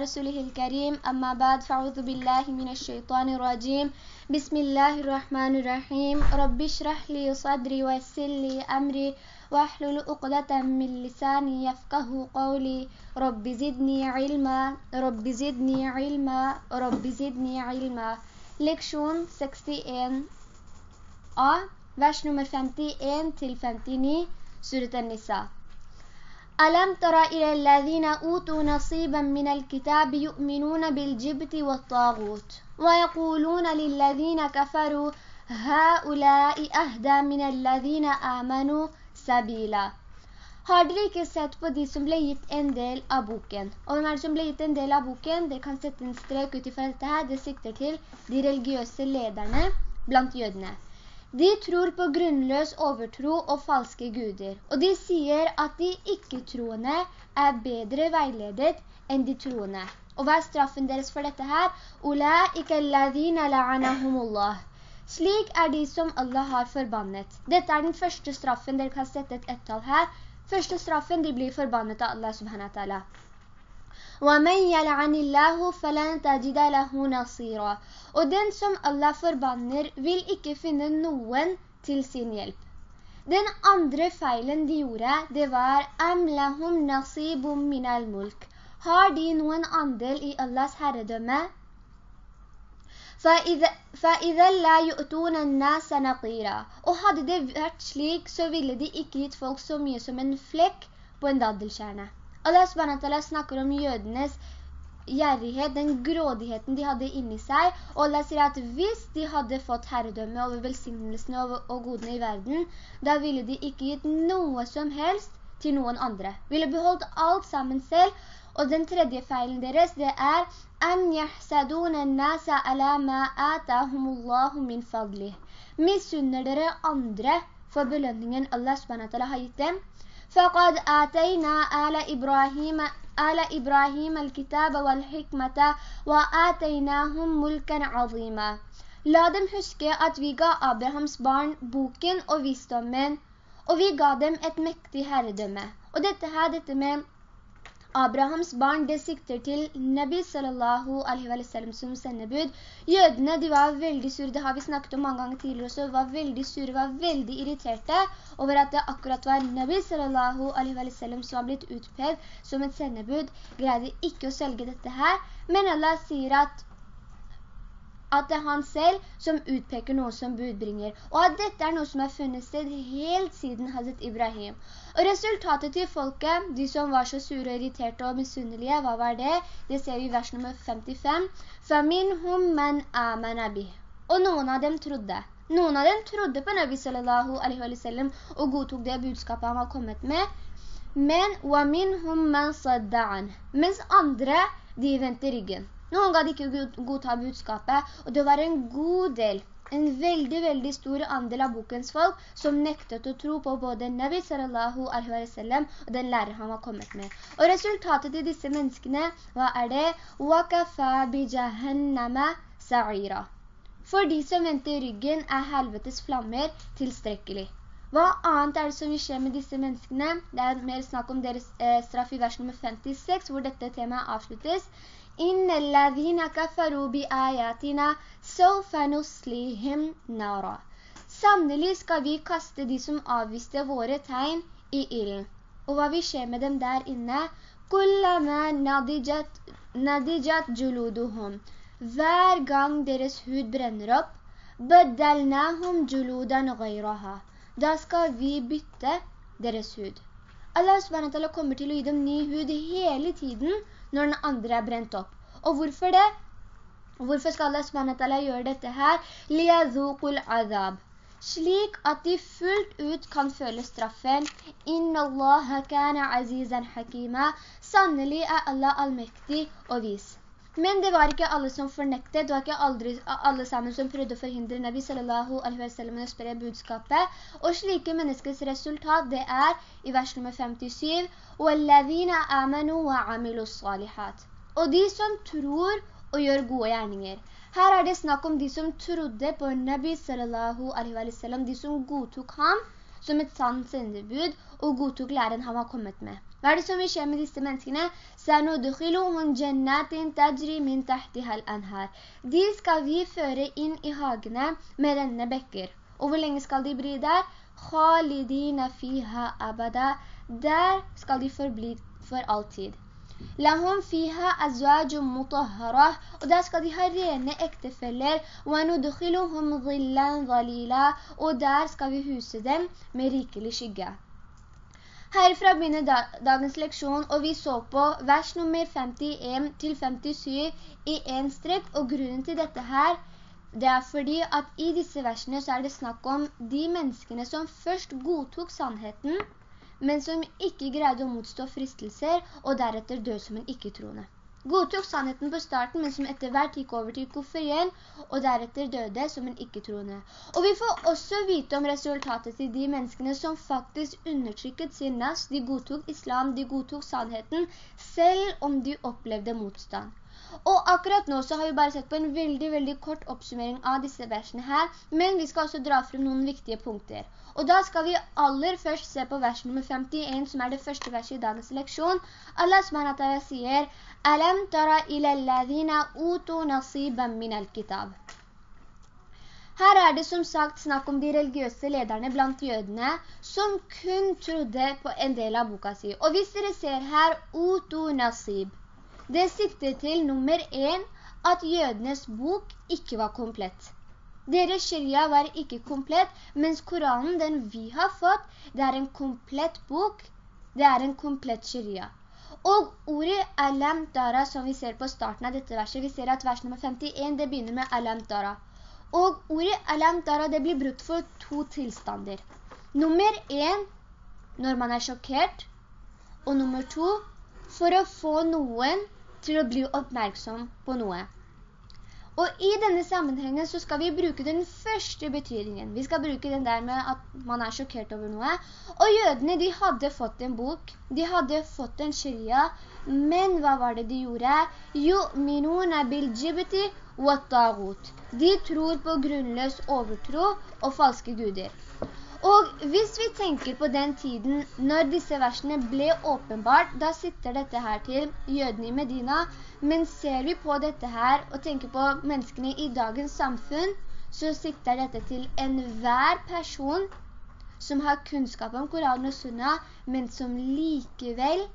رسوله الكريم. أما بعد فأعوذ بالله من الشيطان الرجيم. بسم الله الرحمن الرحيم. رب اشرح لي صدري ويسر لي أمري. واحلل عقدة من لساني يفقه قولي. رب زدني علما. رب زدني علما. رب زدني علما. Leksjon 61a, vers nummer 51 til 59, Surat al-Nisa. ألم تر إلى الذين أوتوا نصيبا من الكتاب يؤمنون بالجبت والطاغوت ويقولون للذين كفروا هؤلاء أهدى من الذين آمنوا سبيلا Har dere ikke sett på de som ble gitt en del av boken? Og hvem er det som ble gitt en del av boken? Dere kan sette en strek ut i dette her. Det sikter til de religiøse lederne blant jødene. De tror på grunnløs overtro og falske guder, og de sier at de ikke-troende er bedre veiledet enn de troende. Og hva er straffen deres for dette her? Slik er de som Allah har forbannet. Dette er den første straffen, dere kan sette et ettal her. Første straffen, de blir forbannet av Allah subhanahu wa ta'ala. وَمَنْ يَلْعَنِ اللَّهُ فَلَنْ تَجِدَ لَهُ نَصِيرًا Og den som Allah forbanner vil ikke finne noen til sin hjelp. Den andre feilen de gjorde, det var «Am lahum nasibum min al-mulk». Har de noen andel i Allahs herredømme? فَإِذَا لَا يُؤْتُونَ النَّاسَ نَقِيرًا Og hadde det vært slik, så ville de ikke gitt folk så mye som en flekk på en daddelkjerne. Allah SWT snakker om jødenes gjerrighet, den grådigheten de hadde inni seg, og Allah sier at hvis de hadde fått herredømme over velsignelsene og godene i verden, da ville de ikke gitt noe som helst til noen andre. Ville beholdt alt sammen selv, og den tredje feilen deres, det er «Am yahsadun nasa ala ma atahumullahu min fadli». Misunner dere andre for belønningen Allah SWT har gitt dem, فقد آتينا آل إبراهيم آل إبراهيم الكتاب والحكمة وآتيناهم ملكا عظيما La dem huske at vi ga Abrahams barn boken og visdommen, og vi ga dem et mektig herredømme. Og dette her, dette med Abrahams barn, det sikter til Nabi sallallahu alaihi wa sallam som sendebud. Jødene, de var veldig sure, det har vi snakket om mange ganger tidligere også, var veldig sure, var veldig irriterte over at det akkurat var Nabi sallallahu alaihi wa sallam som var blitt utpevd som et sendebud, greide ikke å selge dette her. Men Allah sier at at det er han selv som utpeker noe som budbringer, og at dette er noe som har funnet sted helt siden Hazret Ibrahim. Og resultatet til folket, de som var så sure og irriterte og misunnelige, hva var det? Det ser vi i vers nummer 55. «Faminhum man amana bih». Og noen av dem trodde. Noen av dem trodde på Nabi sallallahu alaihi wa sallam og godtok det budskapet han var kommet med. Men «Waminhum مَنْ sadda'an». Mens andre, de venter ryggen. Noen gadd ikke godta budskapet, og det var en god del, en veldig, veldig stor andel av bokens folk som nektet å tro på både Nabi sallallahu alaihi wa sallam og den lærer han var kommet med. Og resultatet til disse menneskene, hva er det? وَكَفَى بِجَهَنَّمَ سَعِيرًا For de som venter i ryggen er helvetes flammer tilstrekkelig. Hva annet er det som vil skje med disse menneskene? Det er mer snakk om deres eh, straff i vers nummer 56, hvor dette temaet avsluttes. إن الذين كفروا بآياتنا سوف نصليهم نارا Sannelig skal vi kaste de som avviste våre tegn i illen. Og hva vil skje med dem der inne? Kullama nadijat, nadijat juluduhum. Hver gang deres hud brenner opp, baddalnahum juludan ghayraha. Da skal vi bytte deres hud. Allah SWT kommer til å gi dem ny hud hele tiden, når den andre er brent opp. Og hvorfor det? Hvorfor skal Allah SWT gjøre dette her? لِيَذُوقُ الْعَذَابِ Slik at de fullt ut kan føle straffen. «Inna Allah kana azizan hakima». Sannelig er Allah allmektig og vis. Men det var ikke alle som fornektet, det var ikke aldri, alle sammen som prøvde å forhindre Nabi sallallahu alaihi wa sallam å spre budskapet. Og slike menneskers resultat, det er i vers nummer 57, وَالَّذِينَ آمَنُوا وَعَمِلُوا الصَّالِحَاتِ Og de som tror og gjør gode gjerninger. Her er det snakk om de som trodde på Nabi sallallahu alaihi wa sallam, de som godtok ham som et sant sendebud og godtok læren han var kommet med. Hva er det som vil skje med disse menneskene? De skal vi føre inn i hagene med denne bekker. Og hvor lenge skal de bli der? Der skal de forbli for alltid. «Lahum fiha azwajum mutahhara». Og der skal de ha rene ektefeller. «Wanudkhiluhum dhillan dhalila». Og der skal vi huse dem med rikelig skygge. Herfra begynner dagens leksjon, og vi så på vers nummer 51 til 57 i en strekk, og grunnen til dette her, det er fordi at i disse versene så er det snakk om de menneskene som først godtok sannheten, men som ikke greide å motstå fristelser, og deretter døde som en ikke-troende godtok sannheten på starten, men som etter hvert gikk over til koffer igjen, og deretter døde som en ikke-troende. Og vi får også vite om resultatet til de menneskene som faktisk undertrykket sin nas, de godtok islam, de godtok sannheten, selv om de opplevde motstand. Og akkurat nå så har vi bare sett på en veldig, veldig kort oppsummering av disse versene her, men vi skal også dra frem noen viktige punkter. Og da skal vi aller først se på vers nummer 51, som er det første verset i dagens leksjon. Allah SWT sier «Alam tara ila alladhina utu nasiban min al-kitab». Her er det som sagt snakk om de religiøse lederne blant jødene, som kun trodde på en del av boka si. Og hvis dere ser her, utu nasib, det sikter til nummer 1, at jødenes bok ikke var komplett. Deres sharia var ikke komplett, mens Koranen, den vi har fått, det er en komplett bok, det er en komplett sharia. Og ordet alam dara som vi ser på starten av dette verset, vi ser at vers nummer 51, det begynner med alam dara. Og ordet alam dara, det blir brukt for to tilstander. Nummer 1, når man er sjokkert, og nummer 2, for å få noen til å bli oppmerksom på noe. Og i denne sammenhengen så skal vi bruke den første betydningen. Vi skal bruke den der med at man er sjokkert over noe. Og jødene, de hadde fått en bok, de hadde fått en sharia, men hva var det de gjorde? Yu'minuna bil jibti wa tagut. De tror på grunnløs overtro og falske guder. Og hvis vi tenker på den tiden når disse versene ble åpenbart, da sitter dette her til jødene i Medina. Men ser vi på dette her og tenker på menneskene i dagens samfunn, så sitter dette til enhver person som har kunnskap om Koran og Sunna, men som likevel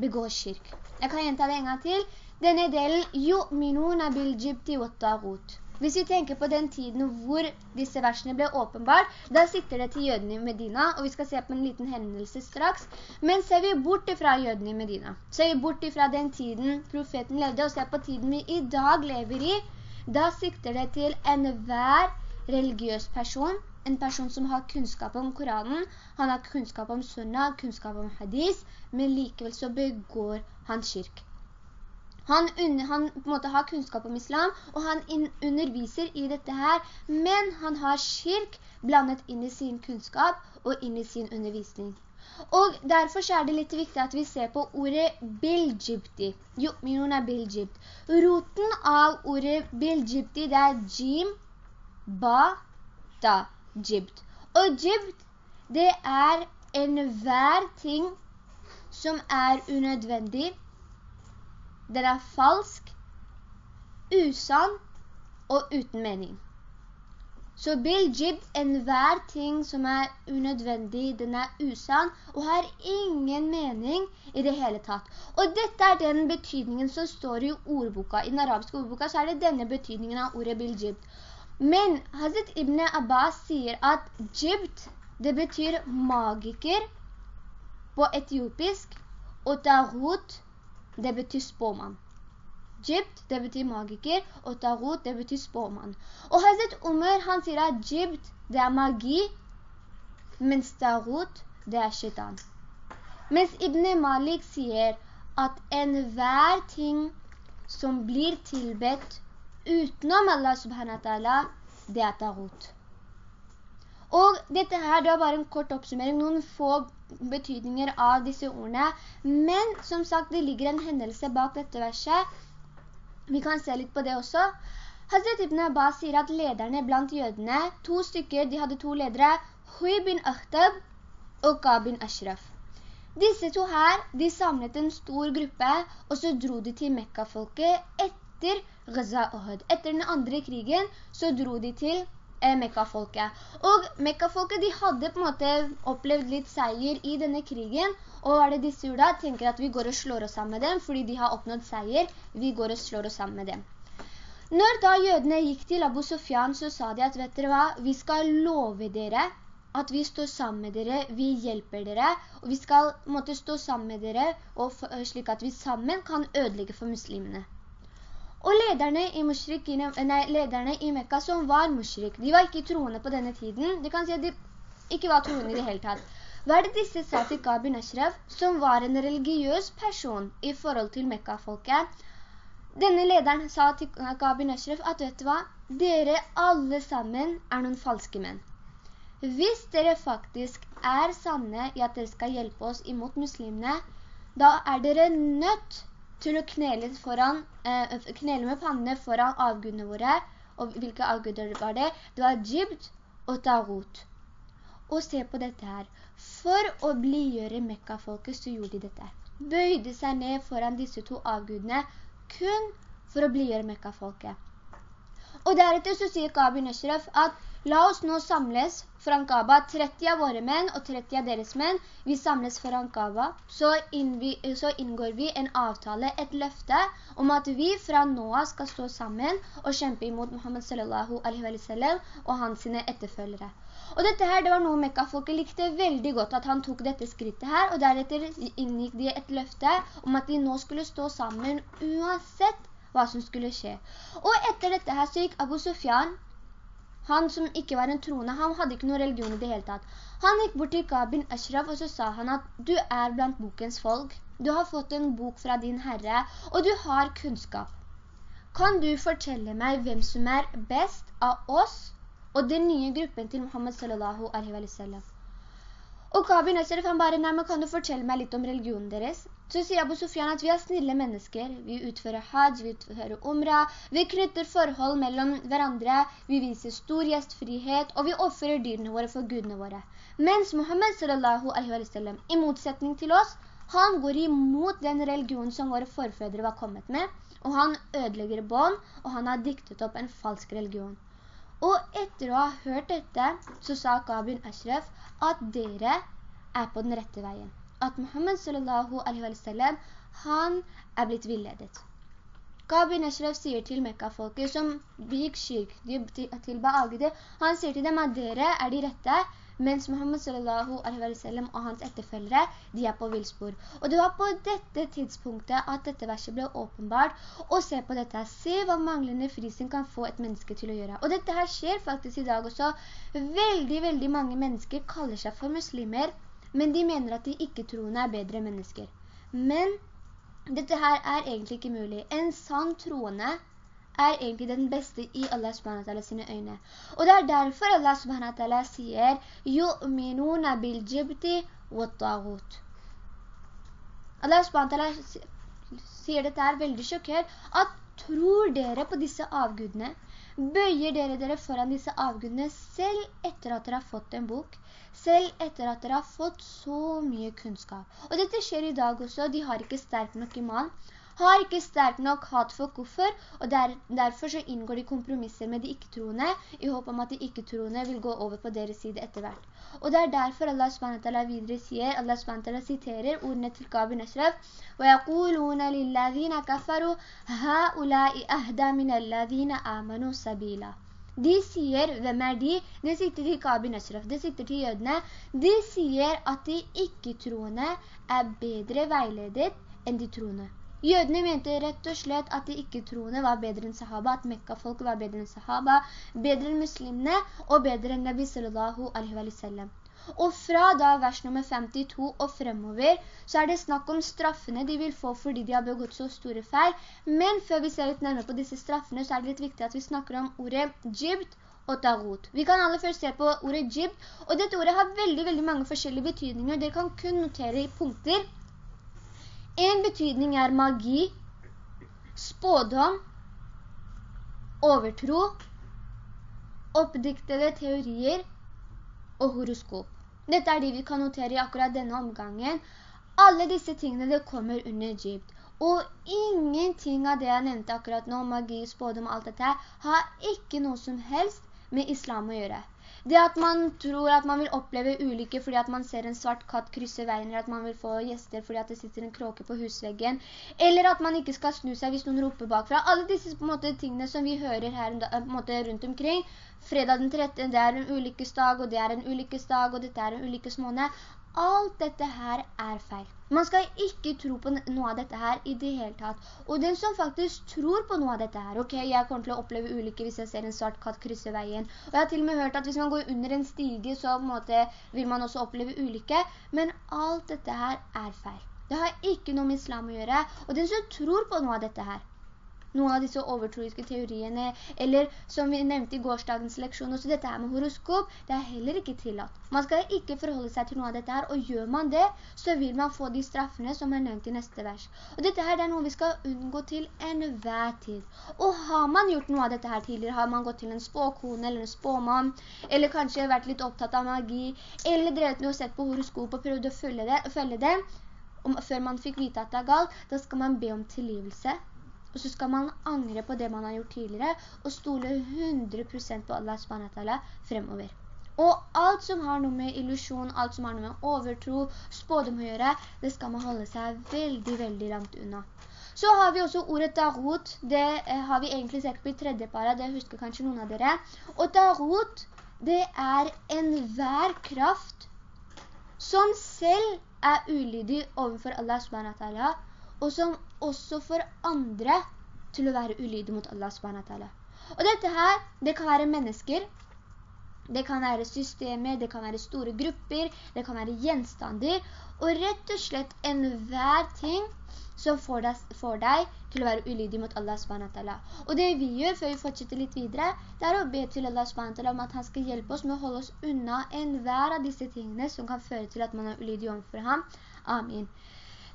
begår kirk. Jeg kan gjenta det en gang til. Denne delen, «Yu'minuna bil jibti wa tagut». Hvis vi tenker på den tiden hvor disse versene ble åpenbart, da sitter det til jødene i Medina, og vi skal se på en liten hendelse straks. Men ser vi bort fra jødene i Medina, ser vi bort fra den tiden profeten levde, og ser på tiden vi i dag lever i, da sikter det til enhver religiøs person, en person som har kunnskap om Koranen, han har kunnskap om sunnah, kunnskap om hadis, men likevel så begår han kirk. Han, han har kunnskap om islam, og han underviser i dette her, men han har kirk blandet inn i sin kunnskap og inn i sin undervisning. Og derfor er det litt viktig at vi ser på ordet biljibti. er biljibt. Roten av ordet biljibti, det er jim, ba, da, jibt. Og jibt, det er enhver ting som er unødvendig, den er falsk, usann og uten mening. Så bil jib enhver ting som er unødvendig, den er usann og har ingen mening i det hele tatt. Og dette er den betydningen som står i ordboka. I den arabiske ordboka så er det denne betydningen av ordet bil jib. Men Hazret Ibn Abbas sier at Jibd, det betyr magiker på etiopisk, og taghut, det betyr spåmann. Jibt, det betyr magiker, og Tarot, det betyr spåmann. Og Hazret Umar, han sier at Jibt, det er magi, mens Tarot, det er shaitan. Mens Ibn Malik sier at enhver ting som blir tilbedt utenom Allah subhanahu wa ta'ala, det er Tarot. Og dette her, det var bare en kort oppsummering, noen få betydninger av disse ordene. Men som sagt, det ligger en hendelse bak dette verset. Vi kan se litt på det også. Hazret Ibn Abbas sier at lederne blant jødene, to stykker, de hadde to ledere, Hui bin Akhtab og Ka bin Ashraf. Disse to her, de samlet en stor gruppe, og så dro de til Mekka-folket etter Gaza Ohud. Etter den andre krigen, så dro de til eh, Mekka-folket. Og Mekka-folket, de hadde på en måte opplevd litt seier i denne krigen, og er det disse gjorde? Tenker at vi går og slår oss sammen med dem, fordi de har oppnådd seier. Vi går og slår oss sammen med dem. Når da jødene gikk til Abu Sofyan, så sa de at, vet dere hva, vi skal love dere at vi står sammen med dere, vi hjelper dere, og vi skal måtte stå sammen med dere, og slik at vi sammen kan ødelegge for muslimene. Og lederne i, nei, lederne i Mekka som var mushrik, de var ikke troende på denne tiden. De kan si at de ikke var troende i det hele tatt. Hva er det disse sa til Gabi Ashraf, som var en religiøs person i forhold til Mekka-folket? Denne lederen sa til Gabi Ashraf at, vet du hva, dere alle sammen er noen falske menn. Hvis dere faktisk er sanne i at dere skal hjelpe oss imot muslimene, da er dere nødt til å knele, foran, eh, knele med pannene foran avgudene våre. Og hvilke avguder var det? Det var Jibt og Tarot. Og se på dette her. For å bligjøre Mekka-folket så gjorde de dette. Bøyde seg ned foran disse to avgudene kun for å bligjøre Mekka-folket. Og deretter så sier Gabi Neshref at La oss nå samles foran Kaaba, 30 av våre menn og 30 av deres menn. Vi samles foran Kaaba, så, så, inngår vi en avtale, et løfte, om at vi fra nå av skal stå sammen og kjempe imot Muhammad sallallahu alaihi wa sallam og hans etterfølgere. Og dette her, det var noe Mekka-folket likte veldig godt, at han tok dette skrittet her, og deretter inngikk de et løfte om at de nå skulle stå sammen uansett hva som skulle skje. Og etter dette her så gikk Abu Sufyan han som ikke var en troende, han hadde ikke noen religion i det hele tatt. Han gikk bort til Kabin Ashraf og så sa han at du er blant bokens folk. Du har fått en bok fra din herre, og du har kunnskap. Kan du fortelle meg hvem som er best av oss og den nye gruppen til Muhammad sallallahu alaihi wa sallam? Og Kabin Ashraf han bare, nei, men kan du fortelle meg litt om religionen deres? Så sier Abu Sufyan at vi er snille mennesker. Vi utfører hajj, vi utfører umra, vi knytter forhold mellom hverandre, vi viser stor gjestfrihet, og vi offerer dyrene våre for gudene våre. Mens Muhammad sallallahu alaihi wa sallam, i motsetning til oss, han går imot den religionen som våre forfødre var kommet med, og han ødelegger bånd, og han har diktet opp en falsk religion. Og etter å ha hørt dette, så sa Kabin Ashraf at dere er på den rette veien at Muhammad sallallahu alaihi wa sallam, han er blitt villedet. Kabin Ashraf sier til Mekka-folket som gikk skyrk til Ba'agde, han sier til dem at dere er de rette, mens Muhammad sallallahu alaihi wa sallam og hans etterfølgere, de er på vilspor. Og det var på dette tidspunktet at dette verset ble åpenbart, og se på dette, se hva manglende frisinn kan få et menneske til å gjøre. Og dette her skjer faktisk i dag også. Veldig, veldig mange mennesker kaller seg for muslimer, men de mener at de ikke-troende er bedre mennesker. Men dette her er egentlig ikke mulig. En sann troende er egentlig den beste i Allah subhanahu sine øyne. Og det er derfor Allah subhanahu sier «Yu'minuna bil jibti wa ta'ut». Allah subhanahu sier dette er veldig sjokkert, at tror dere på disse avgudene, bøyer dere dere foran disse avgudene selv etter at dere har fått en bok, selv etter at dere har fått så mye kunnskap. Og dette skjer i dag også, de har ikke sterk nok iman, har ikke sterk nok hat for kuffer, og der, derfor så inngår de kompromisser med de ikke-troende, i håp om at de ikke-troende vil gå over på deres side etter hvert. Og det er derfor Allah SWT videre sier, Allah SWT siterer ordene til Gabi Nashraf, وَيَقُولُونَ لِلَّذِينَ كَفَرُوا هَؤُلَاءِ أَهْدَى مِنَ الَّذِينَ آمَنُوا سَبِيلًا de sier, hvem er de? De sitter til Kabi Nasraf, de sitter til jødene. De sier at de ikke-troende er bedre veiledet enn de troende. Jødene mente rett og slett at de ikke-troende var bedre enn sahaba, at Mekka-folk var bedre enn sahaba, bedre enn muslimene og bedre enn Nabi sallallahu alaihi wa sallam. Og fra da vers nummer 52 og fremover, så er det snakk om straffene de vil få fordi de har begått så store feil. Men før vi ser litt nærmere på disse straffene, så er det litt viktig at vi snakker om ordet jibt og tagut. Vi kan alle først se på ordet jibt, og dette ordet har veldig, veldig mange forskjellige betydninger. Dere kan kun notere i punkter. En betydning er magi, spådom, overtro, oppdiktede teorier og horoskop. Dette er de vi kan notere i akkurat denne omgangen. Alle disse tingene det kommer under Egypt. Og ingenting av det jeg nevnte akkurat nå, magi, spådom og alt dette, har ikke noe som helst med islam å gjøre. Det at man tror at man vil oppleve ulykke fordi at man ser en svart katt krysse veien, eller at man vil få gjester fordi at det sitter en kråke på husveggen, eller at man ikke skal snu seg hvis noen roper bakfra. Alle disse måte, tingene som vi hører her måte, rundt omkring, fredag den 13. det er en ulykkesdag, og det er en ulykkesdag, og dette er en ulykkesmåned. Alt dette her er feil. Man skal ikke tro på noe av dette her i det hele tatt. Og den som faktisk tror på noe av dette her, ok, jeg kommer til å oppleve ulykke hvis jeg ser en svart katt krysse veien. Og jeg har til og med hørt at hvis man går under en stige, så måte, vil man også oppleve ulykke. Men alt dette her er feil. Det har ikke noe med islam å gjøre. Og den som tror på noe av dette her, noen av disse overtroiske teoriene, eller som vi nevnte i gårsdagens leksjon, også dette her med horoskop, det er heller ikke tillatt. Man skal ikke forholde seg til noe av dette her, og gjør man det, så vil man få de straffene som er nevnt i neste vers. Og dette her det er noe vi skal unngå til enhver tid. Og har man gjort noe av dette her tidligere, har man gått til en spåkone eller en spåmann, eller kanskje vært litt opptatt av magi, eller drevet med å sett på horoskop og prøvd å følge det, følge det før man fikk vite at det er galt, da skal man be om tilgivelse og så skal man angre på det man har gjort tidligere, og stole 100% på Allah SWT fremover. Og alt som har noe med illusion, alt som har noe med overtro, spådom å gjøre, det skal man holde seg veldig, veldig langt unna. Så har vi også ordet darut, det eh, har vi egentlig sett på i tredje para, det husker kanskje noen av dere. Og darut, det er en hver kraft som selv er ulydig overfor Allah SWT, og som også får andre til å være ulydige mot Allah subhanahu Og dette her, det kan være mennesker, det kan være systemer, det kan være store grupper, det kan være gjenstander, og rett og slett enhver ting som får deg, får deg, til å være ulydig mot Allah subhanahu Og det vi gjør før vi fortsetter litt videre, det er å be til Allah subhanahu om at han skal hjelpe oss med å holde oss unna enhver av disse tingene som kan føre til at man er ulydig omfor ham. Amin.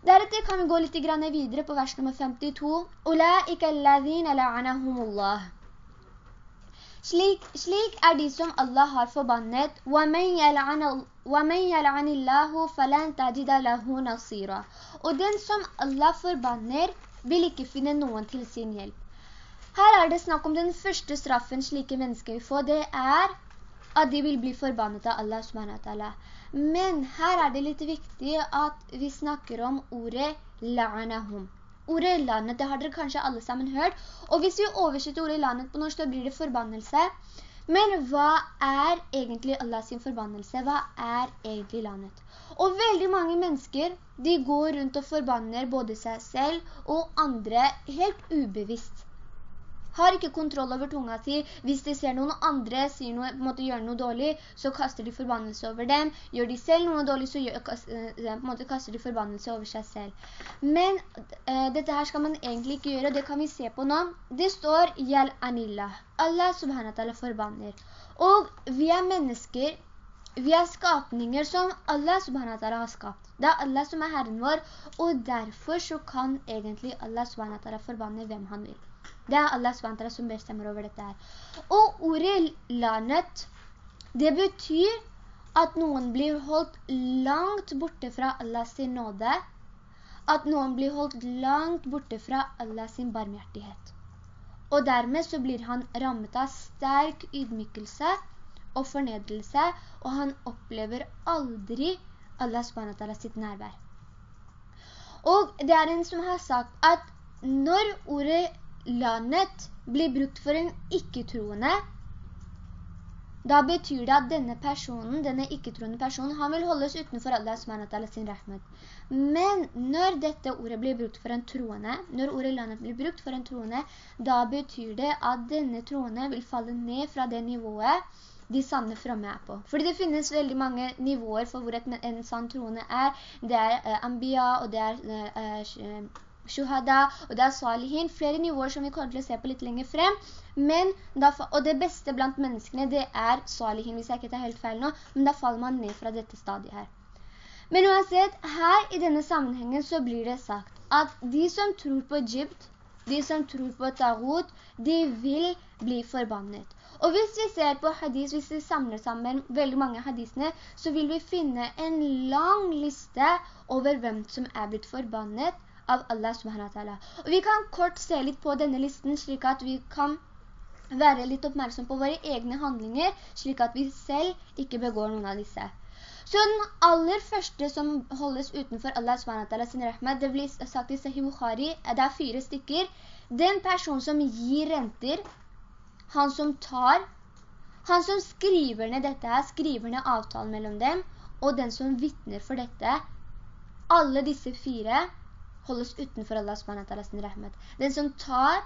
Deretter kan vi gå litt videre på vers nummer 52. «Ulaika alladhina la'anahumullah». Slik, slik er de som Allah har forbannet. وَمَنْ يَلْعَنِ اللَّهُ فَلَنْ تَجِدَ لَهُ نَصِيرًا Og den som Allah forbanner, vil ikke finne noen til sin hjelp. Her er det snakk om den første straffen slike mennesker vil få. Det er at de vil bli forbannet av Allah subhanahu men her er det litt viktig at vi snakker om ordet la'anahum. Ordet landet, det har dere kanskje alle sammen hørt. Og hvis vi oversetter ordet landet på norsk, da blir det forbannelse. Men hva er egentlig Allahs forbannelse? Hva er egentlig landet? Og veldig mange mennesker, de går rundt og forbanner både seg selv og andre helt ubevisst har ikke kontroll over tunga si. Hvis de ser noen andre sier noe, måtte gjøre noe dårlig, så kaster de forbannelse over dem. Gjør de selv noe dårlig, så gjør, eh, måte, kaster de forbannelse over seg selv. Men uh, dette her skal man egentlig ikke gjøre, det kan vi se på nå. Det står «Yal anillah». Allah subhanahu wa forbanner. Og vi er mennesker, vi er skapninger som Allah subhanahu wa har skapt. Det er Allah som er Herren vår, og derfor så kan egentlig Allah subhanahu wa forbanne hvem han vil. Det er Allah SWT som bestemmer over dette her. Og ordet lanet, det betyr at noen blir holdt langt borte fra Allahs nåde, at noen blir holdt langt borte fra Allahs barmhjertighet. Og dermed så blir han rammet av sterk ydmykelse og fornedrelse, og han opplever aldri Allah SWT sitt nærvær. Og det er en som har sagt at når ordet landet blir brukt for en ikke-troende, da betyr det at denne personen, denne ikke-troende personen, han vil holdes utenfor Allah SWT sin rahmet. Men når dette ordet blir brukt for en troende, når ordet lanet blir brukt for en troende, da betyr det at denne troende vil falle ned fra det nivået de sanne fremme er på. Fordi det finnes veldig mange nivåer for hvor en sann troende er. Det er uh, ambia, og det er uh, shuhada, og det er salihin, flere nivåer som vi kommer til å se på litt lenger frem, da, og det beste blant menneskene, det er salihin, hvis jeg ikke tar helt feil nå, men da faller man ned fra dette stadiet her. Men uansett, her i denne sammenhengen så blir det sagt at de som tror på Egypt, de som tror på tagut, de vil bli forbannet. Og hvis vi ser på hadis, hvis vi samler sammen veldig mange hadisene, så vil vi finne en lang liste over hvem som er blitt forbannet av Allah subhanahu Og vi kan kort se litt på denne listen, slik at vi kan være litt oppmerksom på våre egne handlinger, slik at vi selv ikke begår noen av disse. Så den aller første som holdes utenfor Allah SWT sin rahmat, det blir sagt i Sahih Bukhari, det er fire stykker. Den person som gir renter, han som tar, han som skriver ned dette her, skriver ned avtalen mellom dem, og den som vittner for dette, alle disse fire holdes utenfor Allah SWT sin rahmet. Den som tar,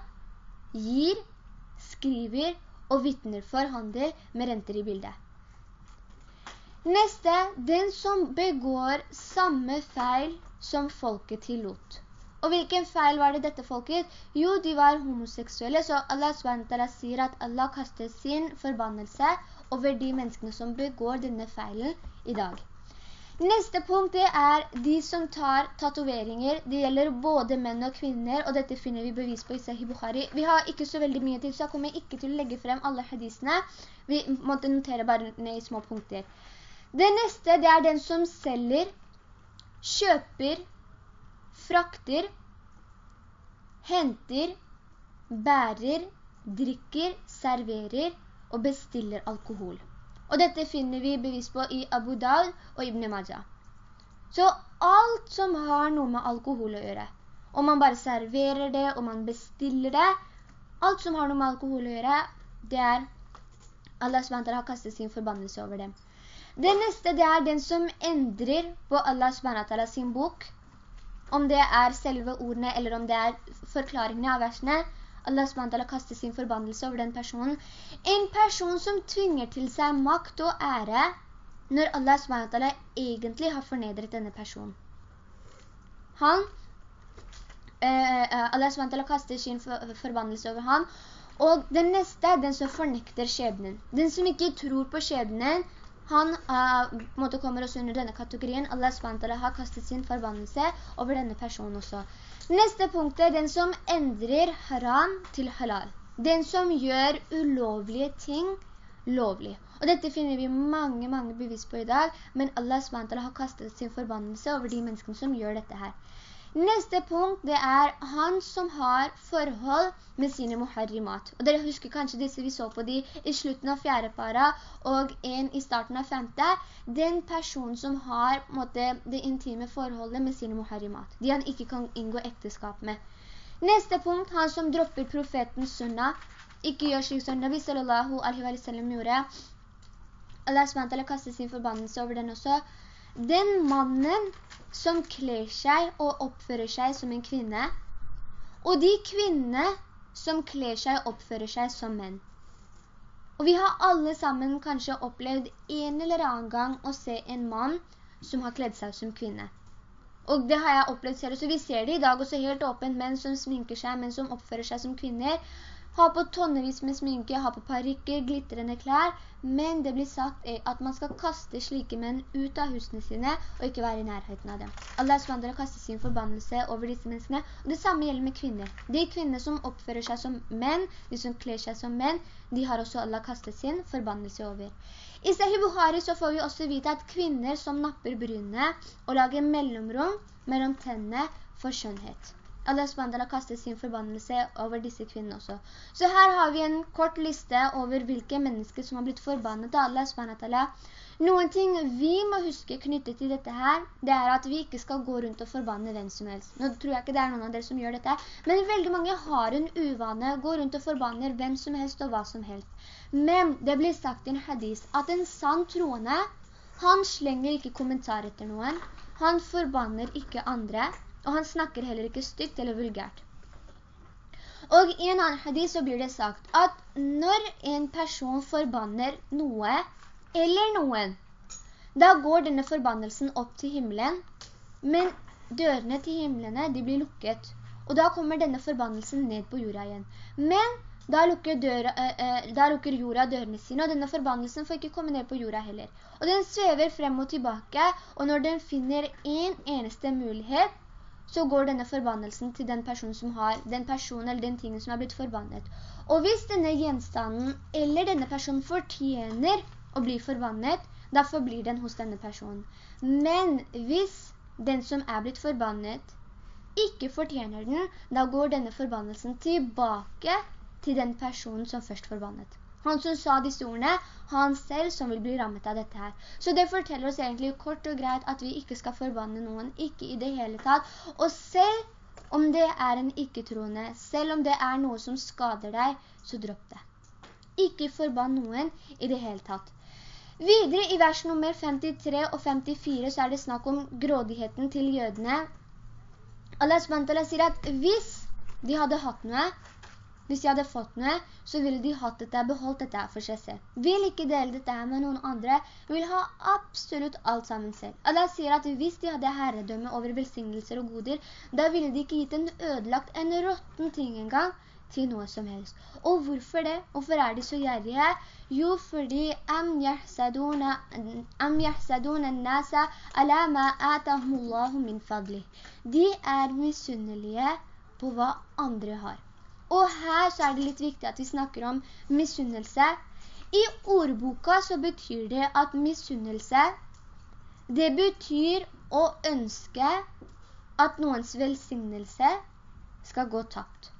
gir, skriver og vittner for handel med renter i bildet. Neste, den som begår samme feil som folket til Lot. Og hvilken feil var det dette folket? Jo, de var homoseksuelle, så Allah SWT sier at Allah kaster sin forbannelse over de menneskene som begår denne feilen i dag. Neste punkt det er de som tar tatoveringer. Det gjelder både menn og kvinner, og dette finner vi bevis på i Sahih Bukhari. Vi har ikke så veldig mye tid, så jeg kommer ikke til å legge frem alle hadisene. Vi måtte notere bare ned i små punkter. Det neste, det er den som selger, kjøper, frakter, henter, bærer, drikker, serverer og bestiller alkohol. Og dette finner vi bevis på i Abu Daud og Ibn Majah. Så alt som har noe med alkohol å gjøre, om man bare serverer det, om man bestiller det, alt som har noe med alkohol å gjøre, det er Allah SWT har kastet sin forbannelse over dem. Det neste det er den som endrer på Allah SWT sin bok, om det er selve ordene eller om det er forklaringene av versene. Allah SWT kaster sin forbannelse over den personen. En person som tvinger til seg makt og ære når Allah SWT egentlig har fornedret denne personen. Han, eh, eh Allah SWT kaster sin forbannelse over han, og den neste er den som fornekter skjebnen. Den som ikke tror på skjebnen, han uh, kommer også under denne kategorien. Allah SWT har kastet sin forbannelse over denne personen også. Neste punkt er den som endrer haram til halal. Den som gjør ulovlige ting lovlig. Og dette finner vi mange, mange bevis på i dag, men Allah SWT har kastet sin forbannelse over de menneskene som gjør dette her. Neste punkt, det er han som har forhold med sine muharrimat. Og dere husker kanskje disse vi så på de i slutten av fjerde para, og en i starten av femte. Den personen som har måtte, det intime forholdet med sine muharrimat. De han ikke kan inngå ekteskap med. Neste punkt, han som dropper profetens sunna. Ikke gjør slik som Nabi sallallahu alaihi wa sallam gjorde. Allah SWT kastet sin forbannelse over den også. Den mannen som kler seg og oppfører seg som en kvinne, og de kvinnene som kler seg og oppfører seg som menn. Og vi har alle sammen kanskje opplevd en eller annen gang å se en mann som har kledd seg som kvinne. Og det har jeg opplevd selv, så vi ser det i dag også helt åpent, menn som sminker seg, menn som oppfører seg som kvinner, ha på tonnevis med sminke, ha på parikker, glittrende klær, men det blir sagt at man skal kaste slike menn ut av husene sine og ikke være i nærheten av dem. Allah SWT kaster sin forbannelse over disse menneskene, og det samme gjelder med kvinner. De kvinner som oppfører seg som menn, de som kler seg som menn, de har også Allah kastet sin forbannelse over. I Sahih Bukhari så får vi også vite at kvinner som napper brynene og lager mellomrom mellom tennene for skjønnhet. Allah SWT kastet sin forbannelse over disse kvinnene også. Så her har vi en kort liste over hvilke mennesker som har blitt forbannet av Allah SWT. Noen ting vi må huske knyttet til dette her, det er at vi ikke skal gå rundt og forbanne hvem som helst. Nå tror jeg ikke det er noen av dere som gjør dette, men veldig mange har en uvane, går rundt og forbanner hvem som helst og hva som helst. Men det blir sagt i en hadis at en sann troende, han slenger ikke kommentar etter noen, han forbanner ikke andre, og han snakker heller ikke stygt eller vulgært. Og i en annen hadith så blir det sagt at når en person forbanner noe eller noen, da går denne forbannelsen opp til himmelen, men dørene til himmelene de blir lukket, og da kommer denne forbannelsen ned på jorda igjen. Men da lukker, døra, eh, eh, da lukker, jorda dørene sine, og denne forbannelsen får ikke komme ned på jorda heller. Og den svever frem og tilbake, og når den finner en eneste mulighet, så går denne forbannelsen til den personen som har, den personen eller den tingen som er blitt forbannet. Og hvis denne gjenstanden eller denne personen fortjener å bli forbannet, da forblir den hos denne personen. Men hvis den som er blitt forbannet ikke fortjener den, da går denne forbannelsen tilbake til den personen som først forbannet. Han som sa disse ordene, han selv som vil bli rammet av dette her. Så det forteller oss egentlig kort og greit at vi ikke skal forbanne noen, ikke i det hele tatt. Og selv om det er en ikke-troende, selv om det er noe som skader deg, så dropp det. Ikke forbann noen i det hele tatt. Videre i vers nummer 53 og 54 så er det snakk om grådigheten til jødene. Allah sier at hvis de hadde hatt noe, hvis de hadde fått noe, så ville de hatt dette, beholdt dette for seg selv. Vil ikke dele dette med noen andre, vil ha absolutt alt sammen selv. Allah sier at hvis de hadde herredømme over velsignelser og goder, da ville de ikke gitt en ødelagt, en råtten ting engang, til noe som helst. Og hvorfor det? Hvorfor er de så gjerrige? Jo, fordi am yahsaduna, nasa ala ma atahumullahu min fadli. De er misunnelige på hva andre har. Og her så er det litt viktig at vi snakker om misunnelse. I ordboka så betyr det at misunnelse, det betyr å ønske at noens velsignelse skal gå tapt.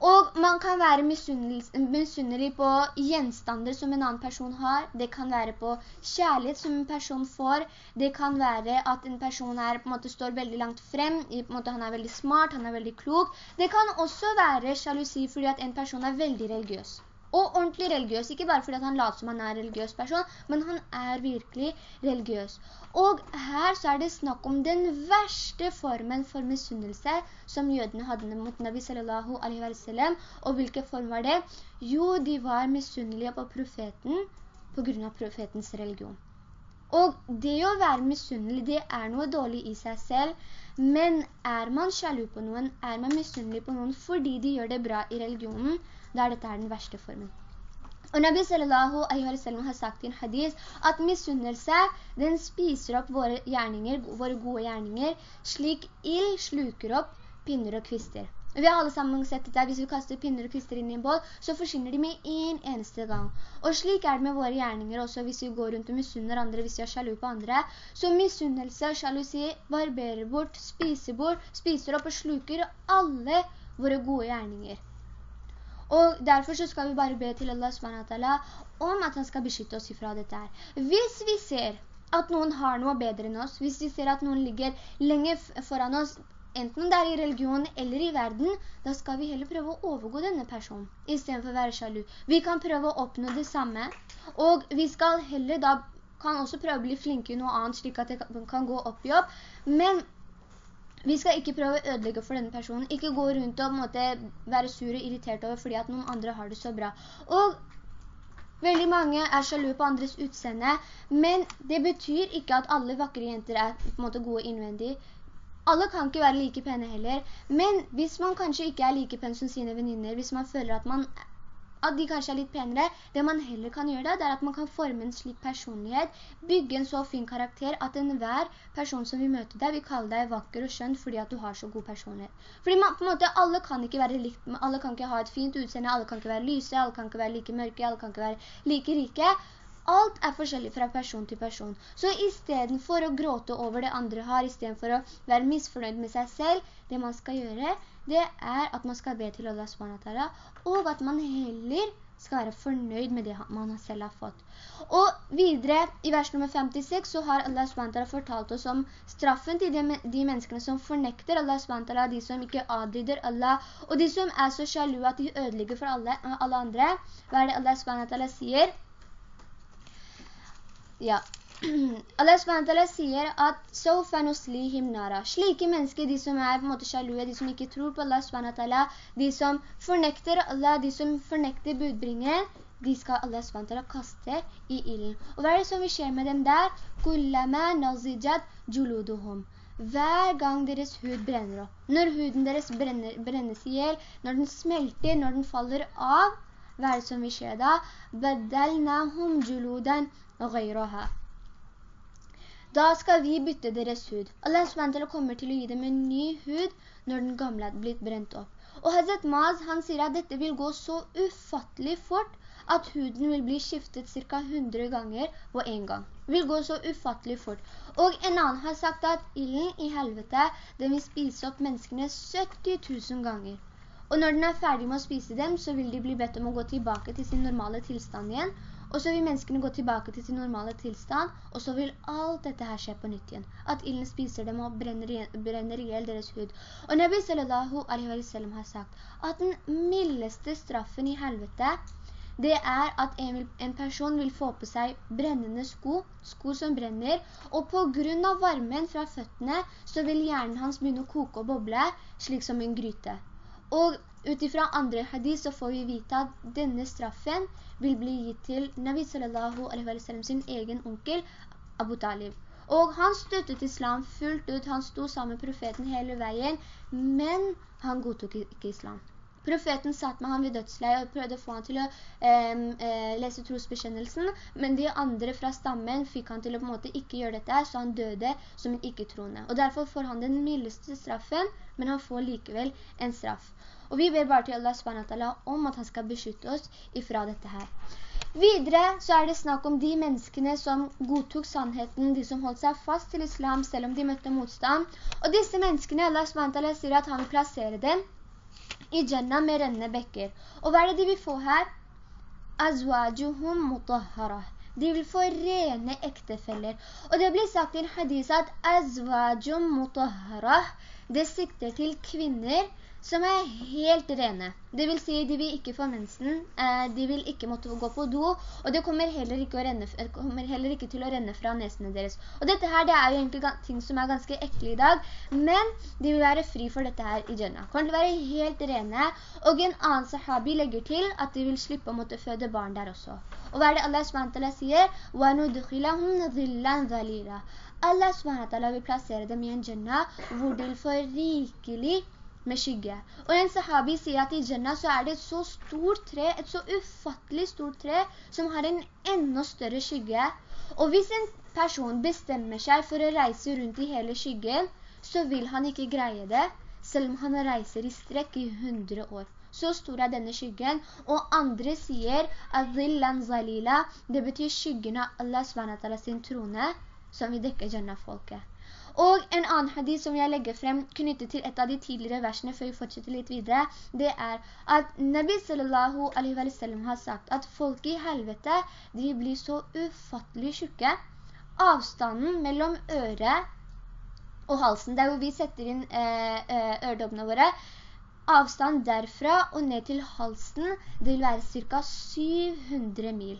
Og man kan være misunnelig på gjenstander som en annen person har. Det kan være på kjærlighet som en person får. Det kan være at en person er, på en måte, står veldig langt frem. I, måte, han er veldig smart, han er veldig klok. Det kan også være sjalusi fordi at en person er veldig religiøs og ordentlig religiøs, ikke bare fordi han later som han er en religiøs person, men han er virkelig religiøs. Og her så er det snakk om den verste formen for misunnelse som jødene hadde mot Nabi sallallahu alaihi wa sallam. Og hvilken form var det? Jo, de var misunnelige på profeten på grunn av profetens religion. Og det å være misunnelig, det er noe dårlig i seg selv, men er man sjalu på noen, er man misunnelig på noen fordi de gjør det bra i religionen, da er dette den verste formen. Og Nabi sallallahu alaihi wa sallam har sagt i en hadith at misunnelse, den spiser opp våre gjerninger, våre gode gjerninger, slik ild sluker opp pinner og kvister. Vi har alle sammen sett dette, hvis vi kaster pinner og kvister inn i en bål, så forsvinner de med en eneste gang. Og slik er det med våre gjerninger også, hvis vi går rundt og misunner andre, hvis vi har sjalu på andre. Så misunnelse og sjalusi barberer bort, spiser bort, spiser opp og sluker alle våre gode gjerninger. Og derfor så skal vi bare be til Allah SWT om at han skal beskytte oss ifra dette her. Hvis vi ser at noen har noe bedre enn oss, hvis vi ser at noen ligger lenge foran oss, enten det er i religion eller i verden, da skal vi heller prøve å overgå denne personen, i stedet for å være sjalu. Vi kan prøve å oppnå det samme, og vi skal heller da, kan også prøve å bli flinke i noe annet, slik at det kan gå opp i opp, men vi skal ikke prøve å ødelegge for denne personen, ikke gå rundt og måte, være sur og irritert over fordi at noen andre har det så bra. Og veldig mange er sjalu på andres utseende, men det betyr ikke at alle vakre jenter er måte gode innvendig. Alle kan ikke være like pene heller, men hvis man kanskje ikke er like pen som sine veninner, hvis man føler at man at de kanskje er litt penere. Det man heller kan gjøre da, det er at man kan forme en slik personlighet, bygge en så fin karakter at enhver person som vil møte deg vil kalle deg vakker og skjønn fordi at du har så god personlighet. Fordi man, på en måte, alle kan ikke være likt, alle kan ikke ha et fint utseende, alle kan ikke være lyse, alle kan ikke være like mørke, alle kan ikke være like rike. Alt er forskjellig fra person til person. Så i stedet for å gråte over det andre har, i stedet for å være misfornøyd med seg selv, det man skal gjøre, det er at man skal be til Allah SWT, og at man heller skal være fornøyd med det man selv har fått. Og videre, i vers nummer 56, så har Allah SWT fortalt oss om straffen til de, de menneskene som fornekter Allah SWT, de som ikke adlyder Allah, og de som er så sjalu at de ødelegger for alle, alle andre. Hva er det Allah SWT sier? Ja. Allah SWT sier at. Slike mennesker, de som er på en måte sjalue, de som ikke tror på Allah SWT, de som fornekter Allah, de som fornekter budbringer, de skal Allah SWT kaste i illen. Og hva er det som vil skje med dem der? «Kullama nazijat juluduhum». Hver gang deres hud brenner opp. Når huden deres brenner, brennes ihjel, når den smelter, når den faller av, hva er det som vi ser da, «Beddelnahum juludan ghayraha». Da skal vi bytte deres hud. Allah SWT kommer til å gi dem en ny hud når den gamle er blitt brent opp. Og Hazret Maz han sier at dette vil gå så ufattelig fort at huden vil bli skiftet cirka 100 ganger på en gang. Vil gå så ufattelig fort. Og en annen har sagt at illen i helvete, den vil spise opp menneskene 70 000 ganger. Og når den er ferdig med å spise dem, så vil de bli bedt om å gå tilbake til sin normale tilstand igjen. Og så vil menneskene gå tilbake til sin normale tilstand, og så vil alt dette her skje på nytt igjen. At illen spiser dem og brenner, brenner ihjel deres hud. Og Nabi sallallahu alaihi wa sallam har sagt at den mildeste straffen i helvete, det er at en, en, person vil få på seg brennende sko, sko som brenner, og på grunn av varmen fra føttene, så vil hjernen hans begynne å koke og boble, slik som en gryte. Og utifra andre hadith så får vi vite at denne straffen vil bli gitt til Nabi sallallahu alaihi wa sallam sin egen onkel Abu Talib. Og han støttet islam fullt ut, han sto sammen med profeten hele veien, men han godtok ikke islam. Profeten satt med han ved dødsleie og prøvde å få han til å eh, lese trosbekjennelsen, men de andre fra stammen fikk han til å på en måte ikke gjøre dette, så han døde som en ikke-troende. Og derfor får han den mildeste straffen, men han får likevel en straff. Og vi ber bare til Allah SWT om at han skal beskytte oss ifra dette her. Videre så er det snakk om de menneskene som godtok sannheten, de som holdt seg fast til islam selv om de møtte motstand. Og disse menneskene, Allah SWT sier at han vil plassere dem i Jannah med rennende bekker. Og hva er det de vil få her? Azwajuhum mutahara. De vil få rene ektefeller. Og det blir sagt i en hadith at azwajum mutahara, det sikter til kvinner som er helt rene. Det vil si, de vil ikke få mensen, eh, de vil ikke måtte gå på do, og det kommer heller ikke, renne, kommer heller ikke til å renne fra nesene deres. Og dette her, det er jo egentlig ting som er ganske ekle i dag, men de vil være fri for dette her i Jannah. Kommer til å være helt rene, og en annen sahabi legger til at de vil slippe å måtte føde barn der også. Og hva er det Allah SWT sier? وَنُدْخِلَهُمْ ذِلًّا ذَلِيلًا Allah SWT vil plassere dem i en Jannah hvor de vil få rikelig med skygge. Og en sahabi sier at i Jannah så er det et så stort tre, et så ufattelig stort tre, som har en enda større skygge. Og hvis en person bestemmer seg for å reise rundt i hele skyggen, så vil han ikke greie det, selv om han reiser i strekk i hundre år. Så stor er denne skyggen, og andre sier at «Zillan zalila», det betyr skyggen av Allah SWT sin trone, som vil dekke Jannah-folket. Og en annen hadith som jeg legger frem knyttet til et av de tidligere versene før vi fortsetter litt videre, det er at Nabi sallallahu alaihi wa sallam har sagt at folk i helvete, de blir så ufattelig tjukke. Avstanden mellom øret og halsen, der hvor vi setter inn eh, eh øredobbene våre, avstand derfra og ned til halsen, det vil være cirka 700 mil.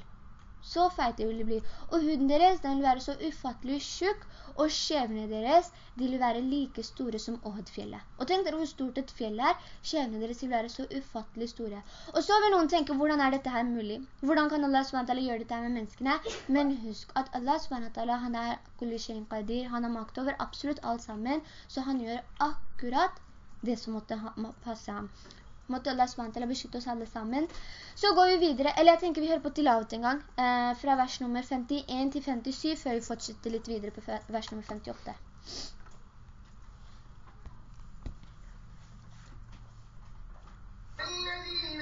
Så feite vil de bli. Og huden deres, den vil være så ufattelig tjukk, og skjevene deres de vil være like store som Ohud-fjellet. Og tenk dere hvor stort et fjell er. Skjevene deres vil være så ufattelig store. Og så vil noen tenke, hvordan er dette her mulig? Hvordan kan Allah SWT gjøre dette med menneskene? Men husk at Allah SWT, han er Kulishen Qadir, han har makt over absolutt alt sammen, så han gjør akkurat det som måtte passe ham Måtte Allah SWT beskytte oss alle sammen. Så går vi videre, eller jeg tenker vi hører på tilavet en gang, eh, fra vers nummer 51 til 57, før vi fortsetter litt videre på vers nummer 58. الذين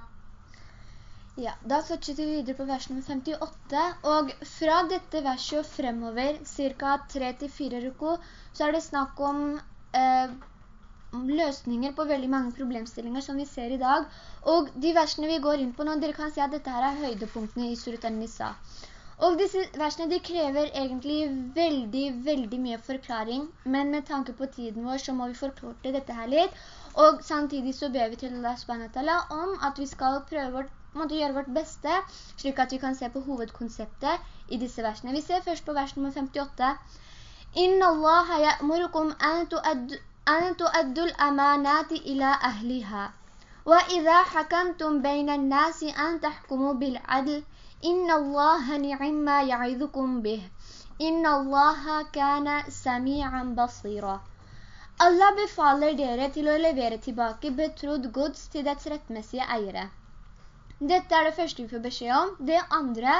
Ja, da fortsetter vi videre på vers nummer 58, og fra dette verset og fremover, cirka 3-4 ruko, så er det snakk om eh, løsninger på veldig mange problemstillinger som vi ser i dag. Og de versene vi går inn på nå, dere kan si at dette her er høydepunktene i Surat al-Nisa. Og disse versene de krever egentlig veldig, veldig mye forklaring, men med tanke på tiden vår så må vi forklare dette her litt. Og samtidig så ber vi til Allah om at vi skal prøve vårt måtte gjøre vårt beste, slik at vi kan se på hovedkonseptet i disse versene. Vi ser først på vers nummer 58. «Inna Allah ya'murukum an tu'addu al-amanati ila ahliha. Wa idha hakamtum bayna an-nasi an tahkumu bil-adl. Inna Allah ni'imma ya'idhukum bih. Inna Allah kana sami'an basira.» Allah befaler dere til å levere tilbake betrodd gods til dets rettmessige eiere. Dette er det første vi får beskjed om. Det andre,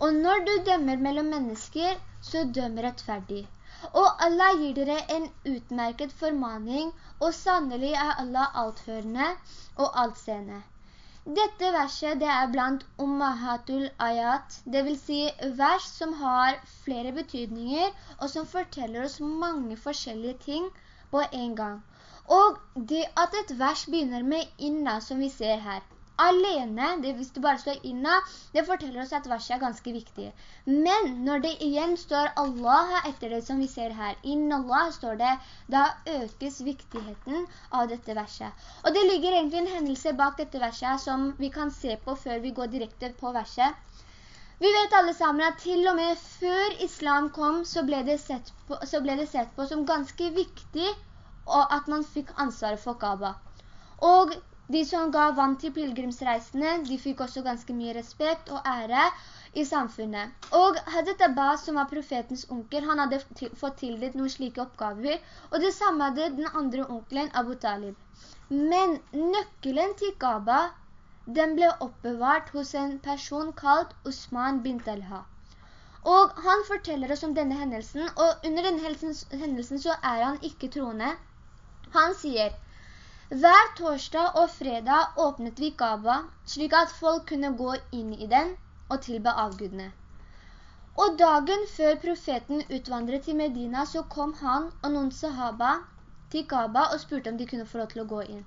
og når du dømmer mellom mennesker, så døm rettferdig. Og Allah gir dere en utmerket formaning, og sannelig er Allah althørende og altseende. Dette verset det er blant Ummahatul Ayat, det vil si vers som har flere betydninger, og som forteller oss mange forskjellige ting på en gang. Og det at et vers begynner med inna, som vi ser her, alene, det, hvis det bare står inna, det forteller oss at verset er ganske viktig. Men når det igjen står Allah etter det som vi ser her, inna Allah står det, da økes viktigheten av dette verset. Og det ligger egentlig en hendelse bak dette verset som vi kan se på før vi går direkte på verset. Vi vet alle sammen at til og med før islam kom, så ble det sett på, det sett på som ganske viktig at man fikk ansvaret for Kaaba. Og de som ga vann til pilgrimsreisene, de fikk også ganske mye respekt og ære i samfunnet. Og Hadith Abbas, som var profetens onkel, han hadde fått tildelt noen slike oppgaver, og det samme hadde den andre onkelen, Abu Talib. Men nøkkelen til Kaaba, den ble oppbevart hos en person kalt Osman bin Talha. Og han forteller oss om denne hendelsen, og under denne hendelsen så er han ikke troende. Han sier, hver torsdag og fredag åpnet vi Kaaba, slik at folk kunne gå inn i den og tilbe avgudene. Og dagen før profeten utvandret til Medina, så kom han og noen sahaba til Kaaba og spurte om de kunne få lov til å gå inn.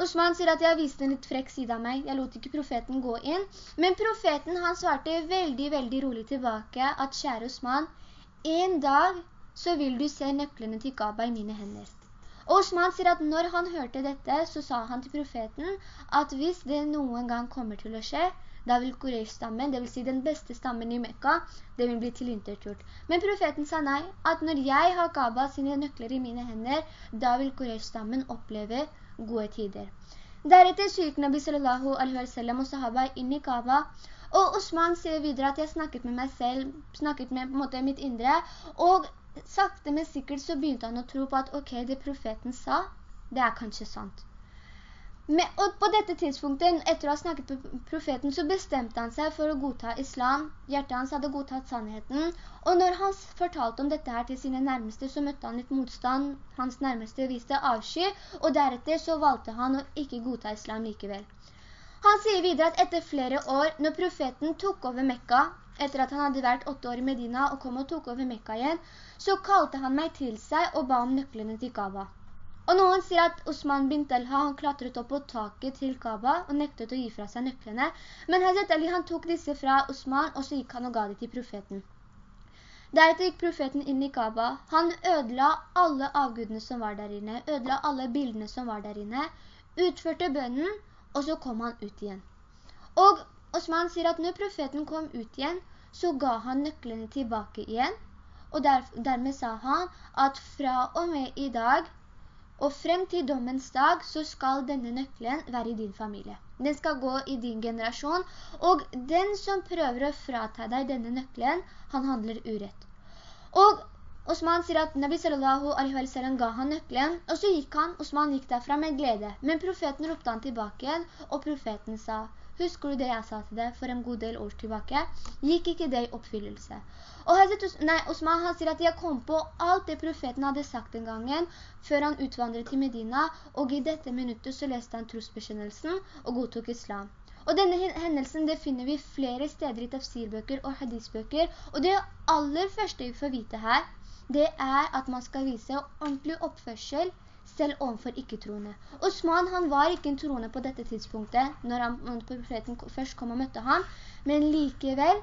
Osman sier at jeg viste en litt frekk side av meg. Jeg lot ikke profeten gå inn. Men profeten han svarte veldig, veldig rolig tilbake at kjære Osman, en dag så vil du se nøklene til Kaaba i mine hender. Og Osman sier at når han hørte dette, så sa han til profeten at hvis det noen gang kommer til å skje, da vil Quraysh-stammen, det vil si den beste stammen i Mekka, det vil bli tilintertgjort. Men profeten sa nei, at når jeg har Kaaba sine nøkler i mine hender, da vil Quraysh-stammen oppleve gode tider. Deretter syk Nabi sallallahu alaihi wa sallam og sahaba inn i Kaaba, og Osman sier videre at jeg snakket med meg selv, snakket med måte, mitt indre, og sakte, men sikkert så begynte han å tro på at ok, det profeten sa, det er kanskje sant. Men, og på dette tidspunktet, etter å ha snakket med profeten, så bestemte han seg for å godta islam. Hjertet hans hadde godtatt sannheten. Og når han fortalte om dette her til sine nærmeste, så møtte han litt motstand. Hans nærmeste viste avsky, og deretter så valgte han å ikke godta islam likevel. Han sier videre at etter flere år, når profeten tok over Mekka, etter at han hadde vært åtte år i Medina og kom og tok over Mekka igjen, så kalte han meg til seg og ba om nøklene til Kaaba. Og noen sier at Osman bin Talha, han klatret opp på taket til Kaaba og nektet å gi fra seg nøklene. Men Hazret Ali, han tok disse fra Osman, og så gikk han og ga dem til profeten. Deretter gikk profeten inn i Kaaba. Han ødela alle avgudene som var der inne, ødela alle bildene som var der inne, utførte bønnen, og så kom han ut igjen. Og Osman sier at når profeten kom ut igjen, så ga han nøklene tilbake igjen, og der, dermed sa han at fra og med i dag og frem til dommens dag så skal denne nøkkelen være i din familie. Den skal gå i din generasjon, og den som prøver å frata deg denne nøkkelen, han handler urett. Og Osman sier at Nabi sallallahu alaihi wa sallam ga han nøkkelen, og så gikk han, Osman gikk derfra med glede. Men profeten ropte han tilbake igjen, og profeten sa, Husker du det jeg sa til deg for en god del år tilbake? Gikk ikke det i oppfyllelse? Og Hazret nei, Osman han sier at jeg kom på alt det profeten hadde sagt den gangen, før han utvandret til Medina, og i dette minuttet så leste han trosbekjennelsen og godtok islam. Og denne hendelsen det finner vi flere steder i tafsirbøker og hadisbøker, og det aller første vi får vite her, det er at man skal vise ordentlig oppførsel selv overfor ikke-troende. Osman han var ikke en troende på dette tidspunktet, når, han, når profeten først kom og møtte ham, men likevel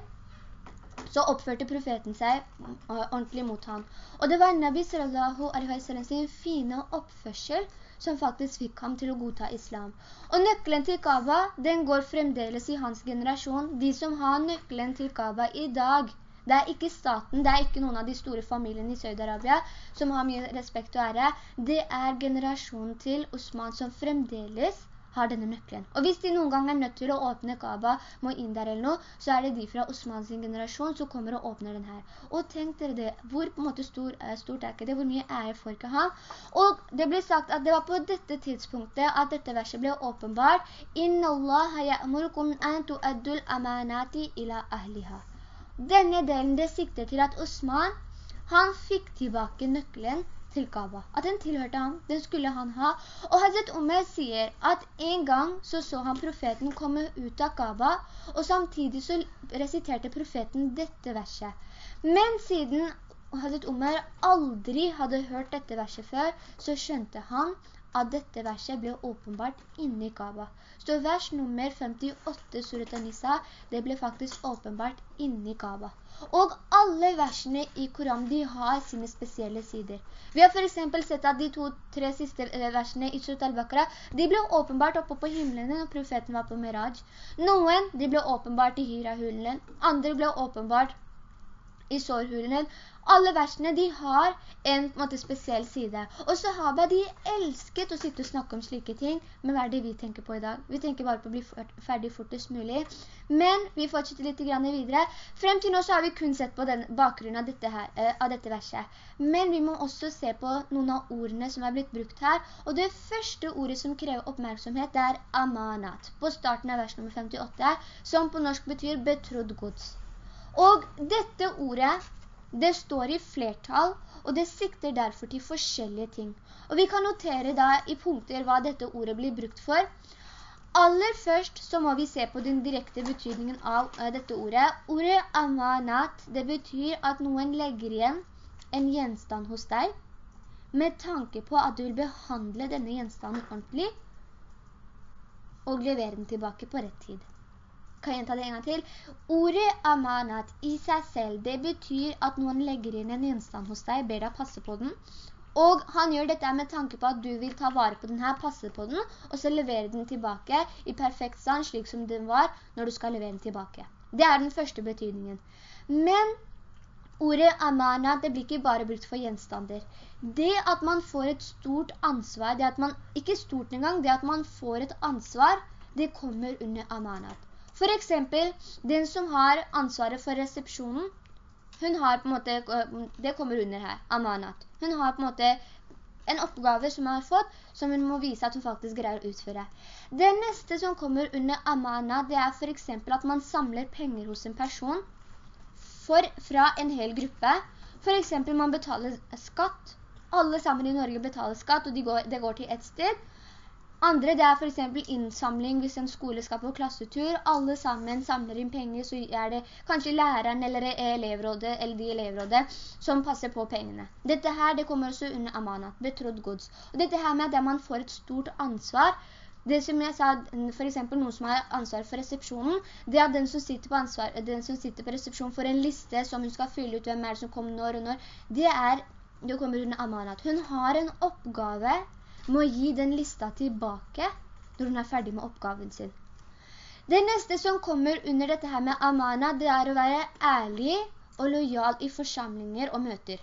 så oppførte profeten seg uh, ordentlig mot ham. Og det var Nabi sallallahu alaihi wa sallam sin fine oppførsel som faktisk fikk ham til å godta islam. Og nøkkelen til Kaaba, den går fremdeles i hans generasjon. De som har nøkkelen til Kaaba i dag, det er ikke staten, det er ikke noen av de store familiene i Saudi-Arabia som har mye respekt og ære. Det er generasjonen til Osman som fremdeles har denne nøkkelen. Og hvis de noen gang er nødt til å åpne Kaaba, må inn der eller noe, så er det de fra Osmans generasjon som kommer og åpner den her. Og tenk dere det, hvor på en måte stor, stort er ikke det, hvor mye ære ikke han? Og det ble sagt at det var på dette tidspunktet at dette verset ble åpenbart. «Inna Allah ya'murukum an tu'addul amanati ila ahliha». Denne delen det sikter til at Osman, han fikk tilbake nøkkelen til Kaaba. At den tilhørte ham, den skulle han ha. Og Hazret Umar sier at en gang så så han profeten komme ut av Kaaba, og samtidig så resiterte profeten dette verset. Men siden Hazret Umar aldri hadde hørt dette verset før, så skjønte han at dette verset ble åpenbart inne i Kaaba. Så vers nummer 58 surat An-Nisa, det ble faktisk åpenbart inne i Kaaba. Og alle versene i Koran, de har sine spesielle sider. Vi har for eksempel sett at de to-tre siste eh, versene i Surat al-Bakra, de ble åpenbart oppe på himmelen når profeten var på Miraj. Noen, de ble åpenbart i Hira-hulen. Andre ble åpenbart i sårhulen. Alle versene, de har en, en måte, spesiell side. Og sahaba, de elsket å sitte og snakke om slike ting, men hva er det vi tenker på i dag? Vi tenker bare på å bli ferdig fortest mulig. Men vi fortsetter litt videre. Frem til nå så har vi kun sett på den bakgrunnen av dette, her, uh, av dette verset. Men vi må også se på noen av ordene som er blitt brukt her. Og det første ordet som krever oppmerksomhet, det er amanat. På starten av vers nummer 58, som på norsk betyr betrodd gods. Og dette ordet, det står i flertall, og det sikter derfor til forskjellige ting. Og vi kan notere da i punkter hva dette ordet blir brukt for. Aller først så må vi se på den direkte betydningen av uh, dette ordet. Ordet amanat, det betyr at noen legger igjen en gjenstand hos deg, med tanke på at du vil behandle denne gjenstanden ordentlig, og levere den tilbake på rett tid. Kan jeg ta det en gang til? Ordet amanat i seg selv, det betyr at noen legger inn en gjenstand hos deg, ber deg passe på den, og han gjør dette med tanke på at du vil ta vare på den her, passe på den, og så levere den tilbake i perfekt stand, slik som den var når du skal levere den tilbake. Det er den første betydningen. Men ordet amanat, det blir ikke bare brukt for gjenstander. Det at man får et stort ansvar, det at man, ikke stort engang, det at man får et ansvar, det kommer under amanat. For eksempel, den som har ansvaret for resepsjonen, måte, det kommer under her, amanat. Hun har på en måte En oppgave som hun har fått, som hun må vise at hun faktisk greier å utføre. Det neste som kommer under amana, det er for eksempel at man samler penger hos en person for, fra en hel gruppe. For eksempel man betaler skatt. Alle sammen i Norge betaler skatt, og de går, det går til et sted. Andre det er for eksempel innsamling hvis en skole skal på klassetur. Alle sammen samler inn penger, så er det kanskje læreren eller elevrådet, eller de elevrådet som passer på pengene. Dette her, det kommer også under amanat, betrodd gods. Og dette her med at man får et stort ansvar, det som jeg sa, for eksempel noen som har ansvar for resepsjonen, det er den som sitter på, ansvar, den som sitter på resepsjonen for en liste som hun skal fylle ut hvem er det som kommer når og når. Det er, det kommer under amanat. Hun har en oppgave må gi den lista tilbake når hun er ferdig med oppgaven sin. Det neste som kommer under dette her med amana, det er å være ærlig og lojal i forsamlinger og møter.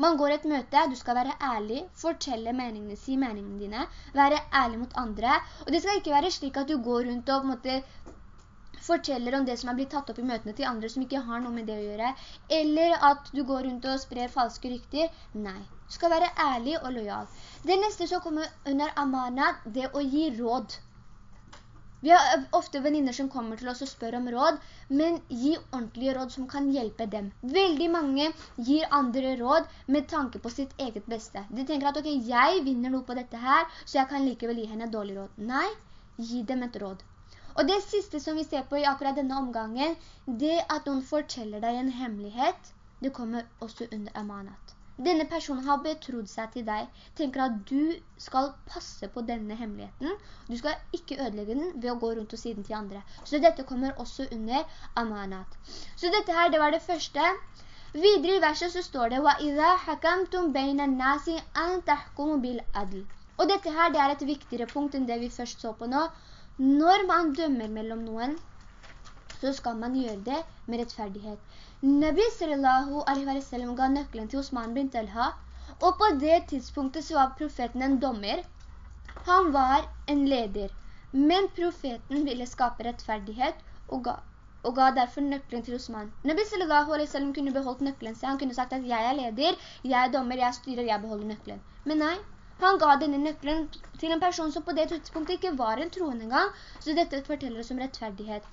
Man går et møte, du skal være ærlig, fortelle meningene, si meningene dine, være ærlig mot andre, og det skal ikke være slik at du går rundt og måte, forteller om det som er blitt tatt opp i møtene til andre som ikke har noe med det å gjøre, eller at du går rundt og sprer falske rykter. Nei, skal være ærlig og lojal. Det neste som kommer under amana, det å gi råd. Vi har ofte venninner som kommer til oss og spør om råd, men gi ordentlige råd som kan hjelpe dem. Veldig mange gir andre råd med tanke på sitt eget beste. De tenker at, ok, jeg vinner noe på dette her, så jeg kan likevel gi henne dårlig råd. Nei, gi dem et råd. Og det siste som vi ser på i akkurat denne omgangen, det at noen forteller deg en hemmelighet, det kommer også under amanat. Denne personen har betrodd seg til deg, tenker at du skal passe på denne hemmeligheten. Du skal ikke ødelegge den ved å gå rundt og si den til andre. Så dette kommer også under amanat. Så dette her, det var det første. Videre i verset så står det وَإِذَا حَكَمْتُمْ بَيْنَ النَّاسِ أَن تَحْكُمُ بِالْأَدْلِ Og dette her, det er et viktigere punkt enn det vi først så på nå. Når man dømmer mellom noen, så skal man gjøre det med rettferdighet. Nabi sallallahu alaihi wa sallam ga nøkkelen til Osman bin Talha, og på det tidspunktet så var profeten en dommer. Han var en leder, men profeten ville skape rettferdighet og ga, og ga derfor nøkkelen til Osman. Nabi sallallahu alaihi wa sallam kunne beholdt nøkkelen seg. Han kunne sagt at jeg er leder, jeg er dommer, jeg styrer, jeg beholder nøkkelen. Men nei, han ga denne nøkkelen til en person som på det tidspunktet ikke var en troende gang, så dette forteller oss om rettferdighet.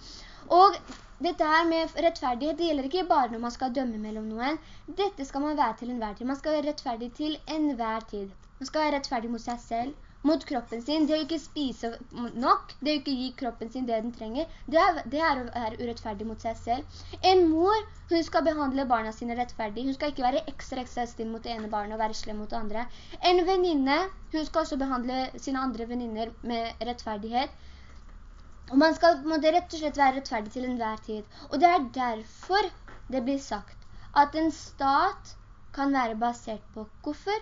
Og dette her med rettferdighet, det gjelder ikke bare når man skal dømme mellom noen. Dette skal man være til enhver tid. Man skal være rettferdig til enhver tid. Man skal være rettferdig mot seg selv, mot kroppen sin. Det å ikke spise nok, det å ikke gi kroppen sin det den trenger, det er, det er å være urettferdig mot seg selv. En mor, hun skal behandle barna sine rettferdig. Hun skal ikke være ekstra, ekstra stille mot det ene barnet og være slem mot det andre. En venninne, hun skal også behandle sine andre veninner med rettferdighet. Og man skal på en måte rett og slett være rettferdig til enhver tid. Og det er derfor det blir sagt at en stat kan være basert på koffer,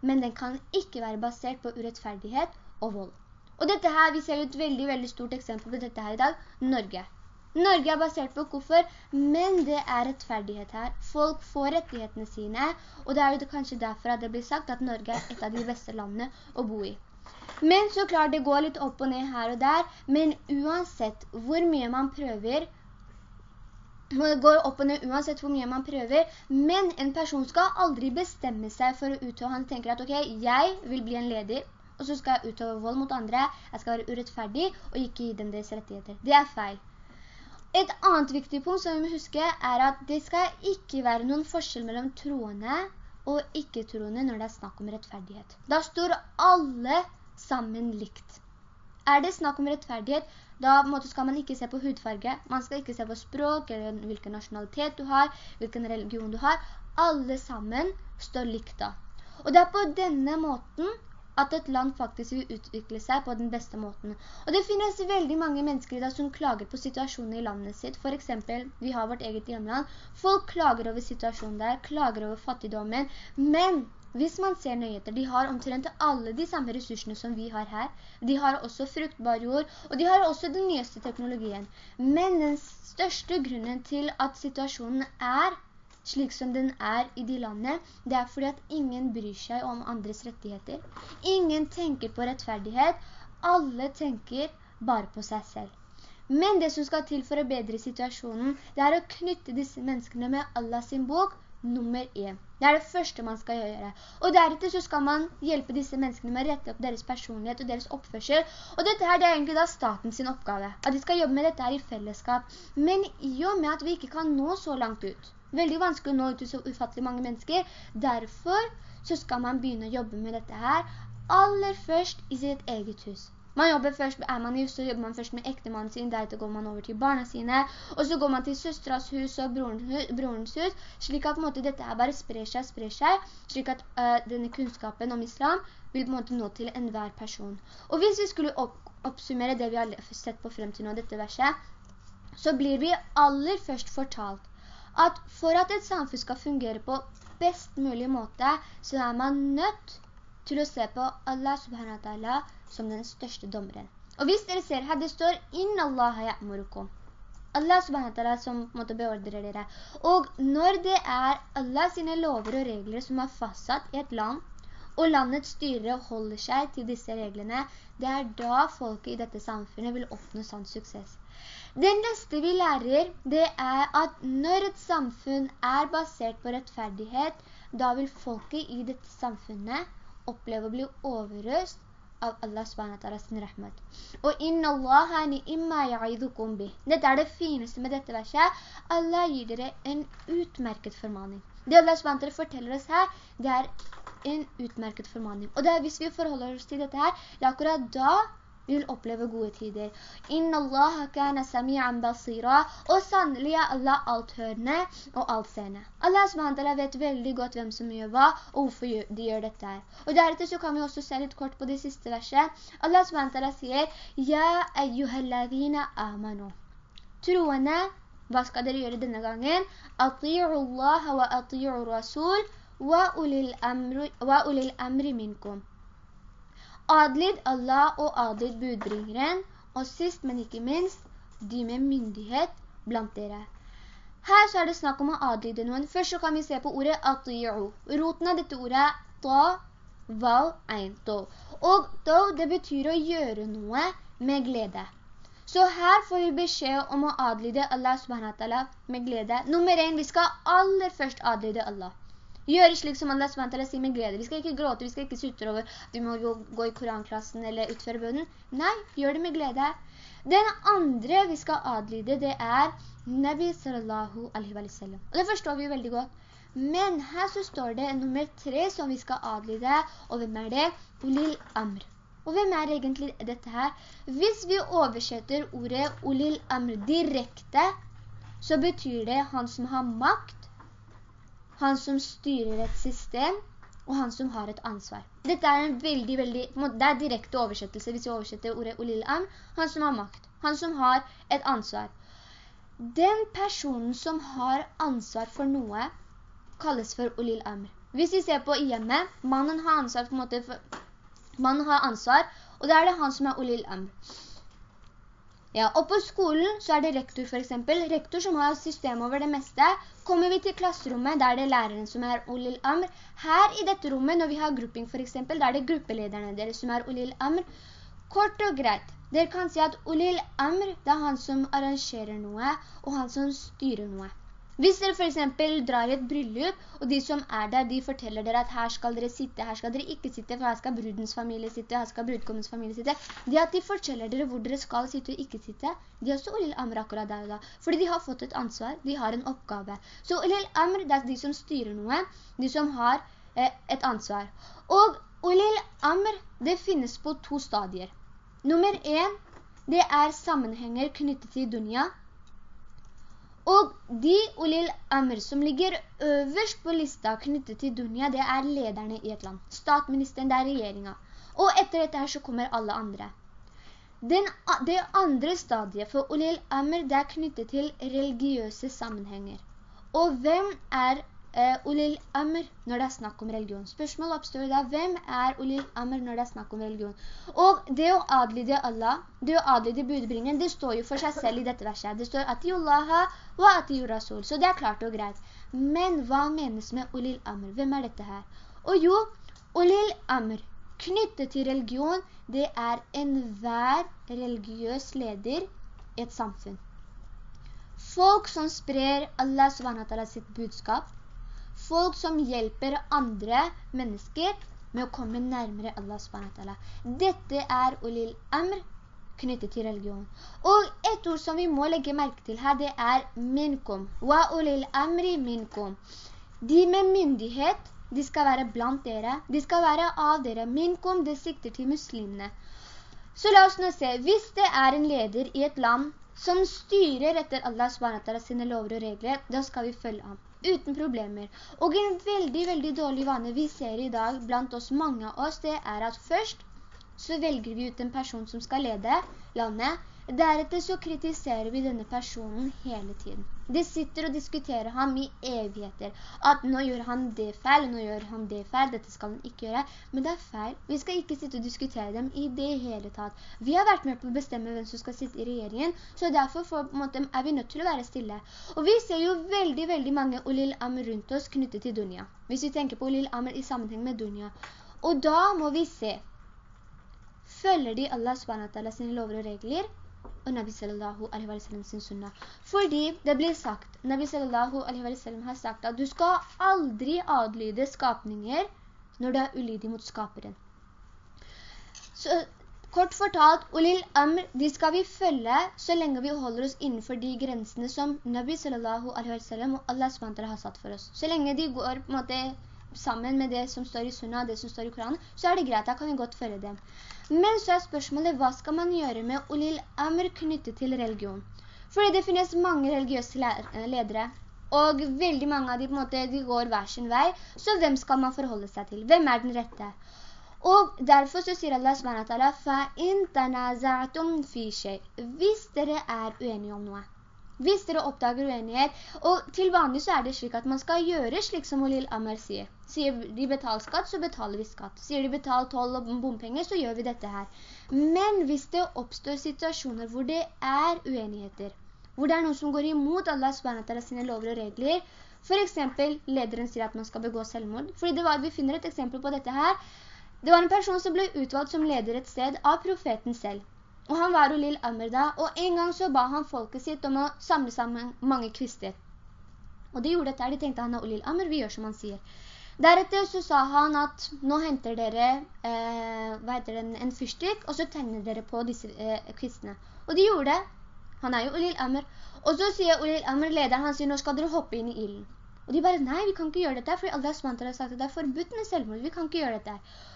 men den kan ikke være basert på urettferdighet og vold. Og dette her, vi ser jo et veldig, veldig stort eksempel på dette her i dag, Norge. Norge er basert på koffer, men det er rettferdighet her. Folk får rettighetene sine, og det er jo kanskje derfor at det blir sagt at Norge er et av de beste landene å bo i. Men så klart det går litt opp og ned her og der, men uansett hvor mye man prøver, det går opp og ned uansett hvor mye man prøver, men en person skal aldri bestemme seg for å utøve. Han tenker at ok, jeg vil bli en leder, og så skal jeg utøve vold mot andre. Jeg skal være urettferdig og ikke gi dem deres rettigheter. Det er feil. Et annet viktig punkt som vi må huske er at det skal ikke være noen forskjell mellom troende og ikke-troende når det er snakk om rettferdighet. Da står alle sammen likt. Er det snakk om rettferdighet, da skal man ikke se på hudfarge, man skal ikke se på språk, eller hvilken nasjonalitet du har, hvilken religion du har. Alle sammen står likt da. Og det er på denne måten at et land faktisk vil utvikle seg på den beste måten. Og det finnes veldig mange mennesker i dag som klager på situasjonen i landet sitt. For eksempel, vi har vårt eget hjemland. Folk klager over situasjonen der, klager over fattigdommen, men hvis man ser nøyheter, de har omtrent alle de samme ressursene som vi har her. De har også fruktbar jord, og de har også den nyeste teknologien. Men den største grunnen til at situasjonen er slik som den er i de landene, det er fordi at ingen bryr seg om andres rettigheter. Ingen tenker på rettferdighet. Alle tenker bare på seg selv. Men det som skal til for å bedre situasjonen, det er å knytte disse menneskene med Allah sin bok nummer 1. Det er det første man skal gjøre. Og deretter så skal man hjelpe disse menneskene med å rette opp deres personlighet og deres oppførsel. Og dette her det er egentlig da staten sin oppgave. At de skal jobbe med dette her i fellesskap. Men i og med at vi ikke kan nå så langt ut, veldig vanskelig å nå ut til så ufattelig mange mennesker, derfor så skal man begynne å jobbe med dette her aller først i sitt eget hus. Man jobber først, er man just, så jobber man først med ektemannen sin, deretter går man over til barna sine, og så går man til søstras hus og brorens hus, slik at måte, dette her bare sprer seg, sprer seg, slik at uh, denne kunnskapen om islam vil på en måte nå til enhver person. Og hvis vi skulle opp oppsummere det vi har sett på frem til nå, dette verset, så blir vi aller først fortalt at for at et samfunn skal fungere på best mulig måte, så er man nødt til å se på Allah subhanahu wa ta'ala som den største dommeren. Og hvis dere ser her, det står «Inna Allah ya'murukum». Allah subhanahu wa ta'ala som måtte beordre dere. Og når det er Allah sine lover og regler som er fastsatt i et land, og landets styre holder seg til disse reglene, det er da folket i dette samfunnet vil oppnå sann suksess. Det neste vi lærer, det er at når et samfunn er basert på rettferdighet, da vil folket i dette samfunnet oppleve å bli overrøst av Allah SWT sin rahmat. Og inna Allah ni imma ya'idukum bih. Dette er det fineste med dette verset. Allah gir dere en utmerket formaning. Det Allah SWT forteller oss her, det er en utmerket formaning. Og det er, hvis vi forholder oss til dette her, det er akkurat da vi vil oppleve gode tider. Inna Allah kana sami'an basira. Og sannelig er Allah althørende og altseende. Allah SWT vet veldig godt hvem som gjør hva, og hvorfor de gjør dette her. Og deretter så kan vi også se litt kort på det siste verset. Allah SWT sier, «Ja ayyuhalladhina amanu». Troende, hva skal dere gjøre denne gangen? «Ati'u Allah wa ati'u Rasul wa ulil amri minkum». Adlid Allah og adlid budbringeren, og sist, men ikke minst, de med myndighet blant dere. Her så er det snakk om å adlyde noen. Først så kan vi se på ordet ati'u. Roten av dette ordet er ta, val, ein, to. Og to, det betyr å gjøre noe med glede. Så her får vi beskjed om å adlyde Allah subhanahu med glede. Nummer 1, vi skal aller først adlyde Allah. Gjøre slik som Allah SWT sier med glede. Vi skal ikke gråte, vi skal ikke sutre over at vi må gå i koranklassen eller utføre bønnen. Nei, gjør det med glede. Den andre vi skal adlyde, det er Nabi sallallahu alaihi wa sallam. Og det forstår vi jo veldig godt. Men her så står det nummer tre som vi skal adlyde, og hvem er det? Ulil Amr. Og hvem er egentlig dette her? Hvis vi oversetter ordet Ulil Amr direkte, så betyr det han som har makt, han som styrer et system, og han som har et ansvar. Dette er en veldig, veldig, det er direkte oversettelse hvis vi oversetter ordet Olil Am, han som har makt, han som har et ansvar. Den personen som har ansvar for noe, kalles for Olil Amr. Hvis vi ser på hjemmet, mannen har ansvar, på en måte for, mannen har ansvar, og da er det han som er Olil Amr. Ja, og på skolen så er det rektor for eksempel. Rektor som har system over det meste. Kommer vi til klasserommet, der det er læreren som er Olil Amr. Her i dette rommet, når vi har grupping for eksempel, der er det gruppelederne deres som er Olil Amr. Kort og greit, dere kan si at Olil Amr, det er han som arrangerer noe, og han som styrer noe. Hvis dere for eksempel drar i et bryllup, og de som er der, de forteller dere at her skal dere sitte, her skal dere ikke sitte, for her skal brudens familie sitte, her skal brudkommens familie sitte. Det at de forteller dere hvor dere skal sitte og ikke sitte, de har også Ulil Amr akkurat der og da. Fordi de har fått et ansvar, de har en oppgave. Så Ulil Amr, det er de som styrer noe, de som har eh, et ansvar. Og Ulil Amr, det finnes på to stadier. Nummer en, det er sammenhenger knyttet til dunya, og de ulil amr som ligger øverst på lista knyttet til dunya, det er lederne i et land. Statministeren, det er regjeringen. Og etter dette her så kommer alle andre. Den, det andre stadiet for ulil amr, det er knyttet til religiøse sammenhenger. Og hvem er ulil amr når det er snakk om religion. Spørsmålet oppstår da, hvem er ulil amr når det er snakk om religion? Og det å adlyde Allah, det å adlyde budbringen, det står jo for seg selv i dette verset. Det står atiullaha wa atiur rasul, så det er klart og greit. Men hva menes med ulil amr? Hvem er dette her? Og jo, ulil amr, knyttet til religion, det er enhver religiøs leder i et samfunn. Folk som sprer Allah sitt budskap, folk som hjelper andre mennesker med å komme nærmere Allah SWT. Dette er ulil amr knyttet til religion. Og et ord som vi må legge merke til her, det er minkum. Wa ulil amri minkum. De med myndighet, de skal være blant dere. De skal være av dere. Minkum, det sikter til muslimene. Så la oss nå se, hvis det er en leder i et land som styrer etter Allah SWT sine lover og regler, da skal vi følge ham uten problemer. Og en veldig, veldig dårlig vane vi ser i dag blant oss, mange av oss, det er at først så velger vi ut en person som skal lede landet, Deretter så kritiserer vi denne personen hele tiden. De sitter og diskuterer ham i evigheter. At nå gjør han det feil, nå gjør han det feil, dette skal han ikke gjøre. Men det er feil. Vi skal ikke sitte og diskutere dem i det hele tatt. Vi har vært med på å bestemme hvem som skal sitte i regjeringen, så derfor for, måte, er vi nødt til å være stille. Og vi ser jo veldig, veldig mange Olil Amr rundt oss knyttet til dunya. Hvis vi tenker på Olil Amr i sammenheng med dunya. Og da må vi se, følger de Allah SWT sine lover og regler, og Nabi sallallahu alaihi wa sallam sin sunnah. Fordi det blir sagt, Nabi sallallahu alaihi wa sallam har sagt at du skal aldri adlyde skapninger når du er ulydig mot skaperen. Så kort fortalt, ulil amr, de skal vi følge så lenge vi holder oss innenfor de grensene som Nabi sallallahu alaihi wa sallam og Allah SWT har satt for oss. Så lenge de går på en måte sammen med det som står i sunnah, det som står i Koranen, så er det greit, da kan vi godt følge dem. Men så er spørsmålet, hva skal man gjøre med Olil amr knyttet til religion? Fordi det finnes mange religiøse ledere, og veldig mange av de, måte, de går hver sin vei, så hvem skal man forholde seg til? Hvem er den rette? Og derfor så sier Allah SWT, «Fa'in تَنَازَعْتُمْ fi shay». Hvis dere er uenige om noe, hvis dere oppdager uenighet, og til vanlig så er det slik at man skal gjøre slik som Olil Amar sier. Sier de betaler skatt, så betaler vi skatt. Sier de betaler toll og bompenger, så gjør vi dette her. Men hvis det oppstår situasjoner hvor det er uenigheter, hvor det er noen som går imot Allah SWT sine lover og regler, for eksempel lederen sier at man skal begå selvmord, fordi var, vi finner et eksempel på dette her. Det var en person som ble utvalgt som leder et sted av profeten selv. Og han var Ulil Amr da, og en gang så ba han folket sitt om å samle sammen mange kvister. Og de gjorde dette, de tenkte han er Ulil Amr, vi gjør som han sier. Deretter så sa han at nå henter dere eh, det, en fyrstikk, og så tenner dere på disse eh, kvistene. Og de gjorde det. Han er jo Ulil Amr. Og så sier Ulil Amr, lederen, han sier, nå skal dere hoppe inn i ilden. Og de bare, nei, vi kan ikke gjøre dette, fordi Allah SWT har sagt at det er forbudt med selvmord, vi kan ikke gjøre dette.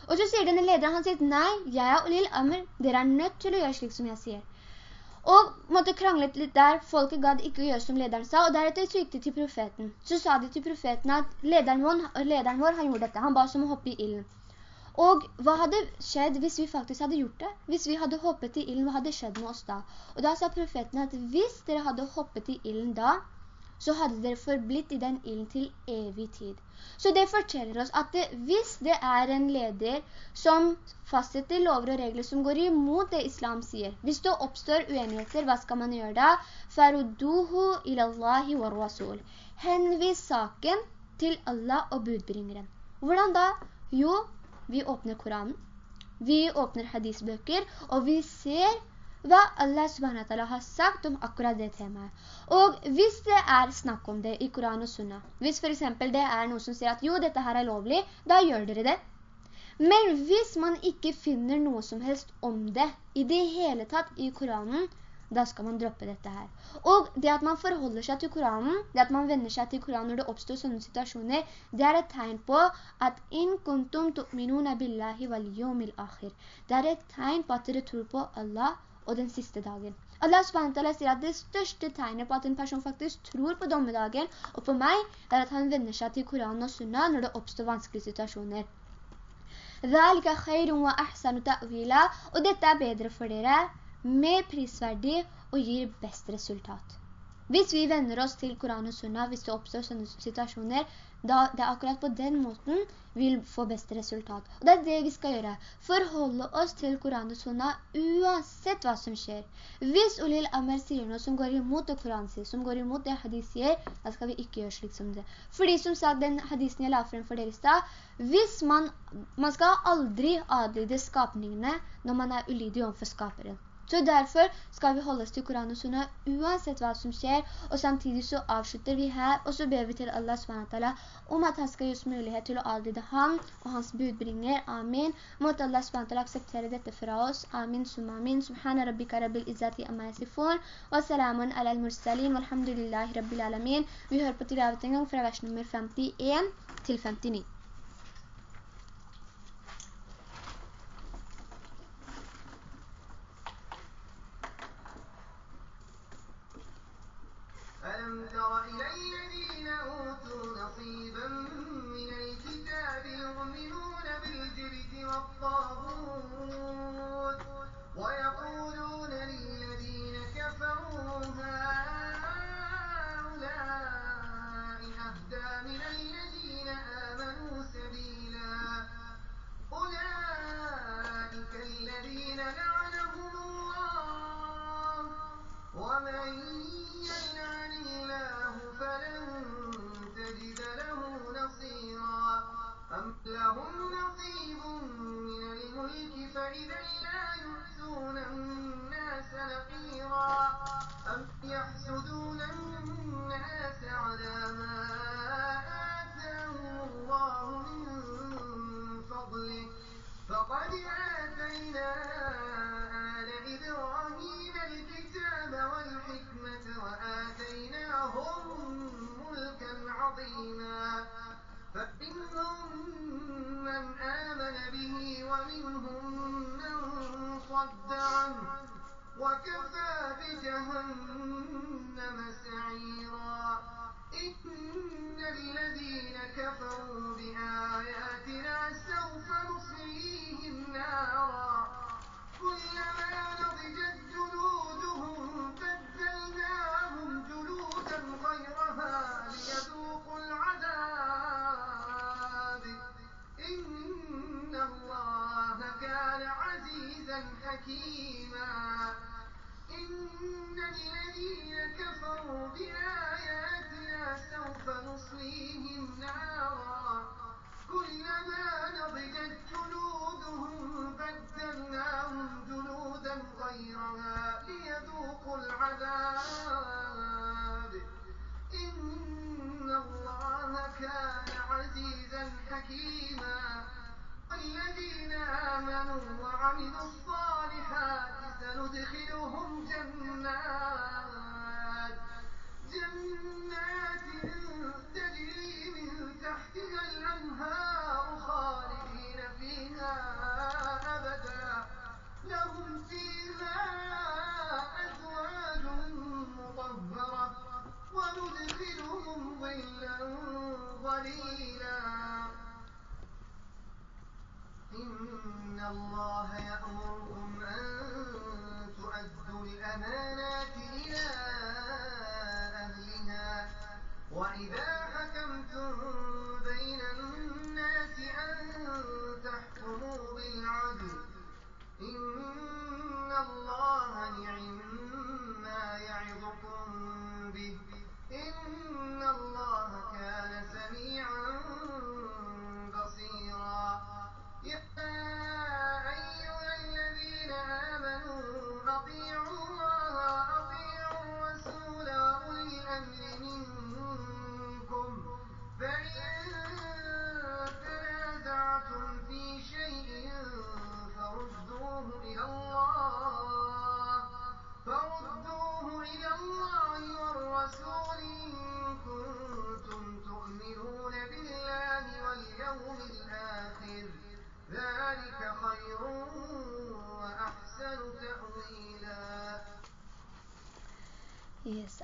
Og så sier denne lederen, han sier, nei, jeg og Lil Amr, dere er nødt til å gjøre slik som jeg sier. Og måtte krangle litt der, folket gadd ikke å gjøre som lederen sa, og deretter så gikk de til profeten. Så sa de til profeten at lederen vår, lederen vår han gjorde dette, han ba oss om å hoppe i illen. Og hva hadde skjedd hvis vi faktisk hadde gjort det? Hvis vi hadde hoppet i illen, hva hadde skjedd med oss da? Og da sa profeten at hvis dere hadde hoppet i illen da, så hadde dere forblitt i den ilden til evig tid. Så det forteller oss at det, hvis det er en leder som fastsetter lover og regler som går imot det islam sier, hvis det oppstår uenigheter, hva skal man gjøre da? «Faruduhu ilallahi wa rasul». Henvis saken til Allah og budbringeren. Hvordan da? Jo, vi åpner Koranen, vi åpner hadisbøker, og vi ser hva Allah SWT har sagt om akkurat det temaet. Og hvis det er snakk om det i Koran og Sunna, hvis for eksempel det er noen som sier at jo, dette her er lovlig, da gjør dere det. Men hvis man ikke finner noe som helst om det i det hele tatt i Koranen, da skal man droppe dette her. Og det at man forholder seg til Koranen, det at man vender seg til Koranen når det oppstår sånne situasjoner, det er et tegn på at «In kuntum tu'minuna billahi wal yomil akhir». Det er et tegn på at dere tror på Allah og den siste dagen. Allah SWT sier at det største tegnet på at en person faktisk tror på dommedagen og på meg, er at han vender seg til Koranen og Sunna når det oppstår vanskelige situasjoner. Og dette er bedre for dere, mer prisverdig og gir best resultat. Hvis vi vender oss til Koran og Sunna, hvis det oppstår sånne situasjoner, da det er akkurat på den måten vi vil få beste resultat. Og det er det vi skal gjøre. Forholde oss til Koran og Sunna uansett hva som skjer. Hvis Ulil Amr sier noe som går imot det Koran sier, som går imot det hadis sier, da skal vi ikke gjøre slik som det. Fordi som sagt, den hadisen jeg la frem for dere i sted, hvis man, man skal aldri adlyde skapningene når man er ulydig overfor skaperen. Så derfor skal vi holde oss til Koran og Sunna uansett hva som skjer, og samtidig så avslutter vi her, og så ber vi til Allah SWT om at han skal gjøres mulighet til å adlyde han og hans budbringer. Amin. Måte Allah SWT akseptere dette fra oss. Amin, sum amin. Subhana rabbika rabbil izzati amma yasifun. Wa salamun ala al-mursalin. Walhamdulillahi rabbil alamin. Vi hører på tilavet en gang fra vers nummer 51 til 59. أَلَمْ تَرَ إِلَى الَّذِينَ الْكِتَابِ يُؤْمِنُونَ بِالْجِبْتِ وَالطَّاغُوتِ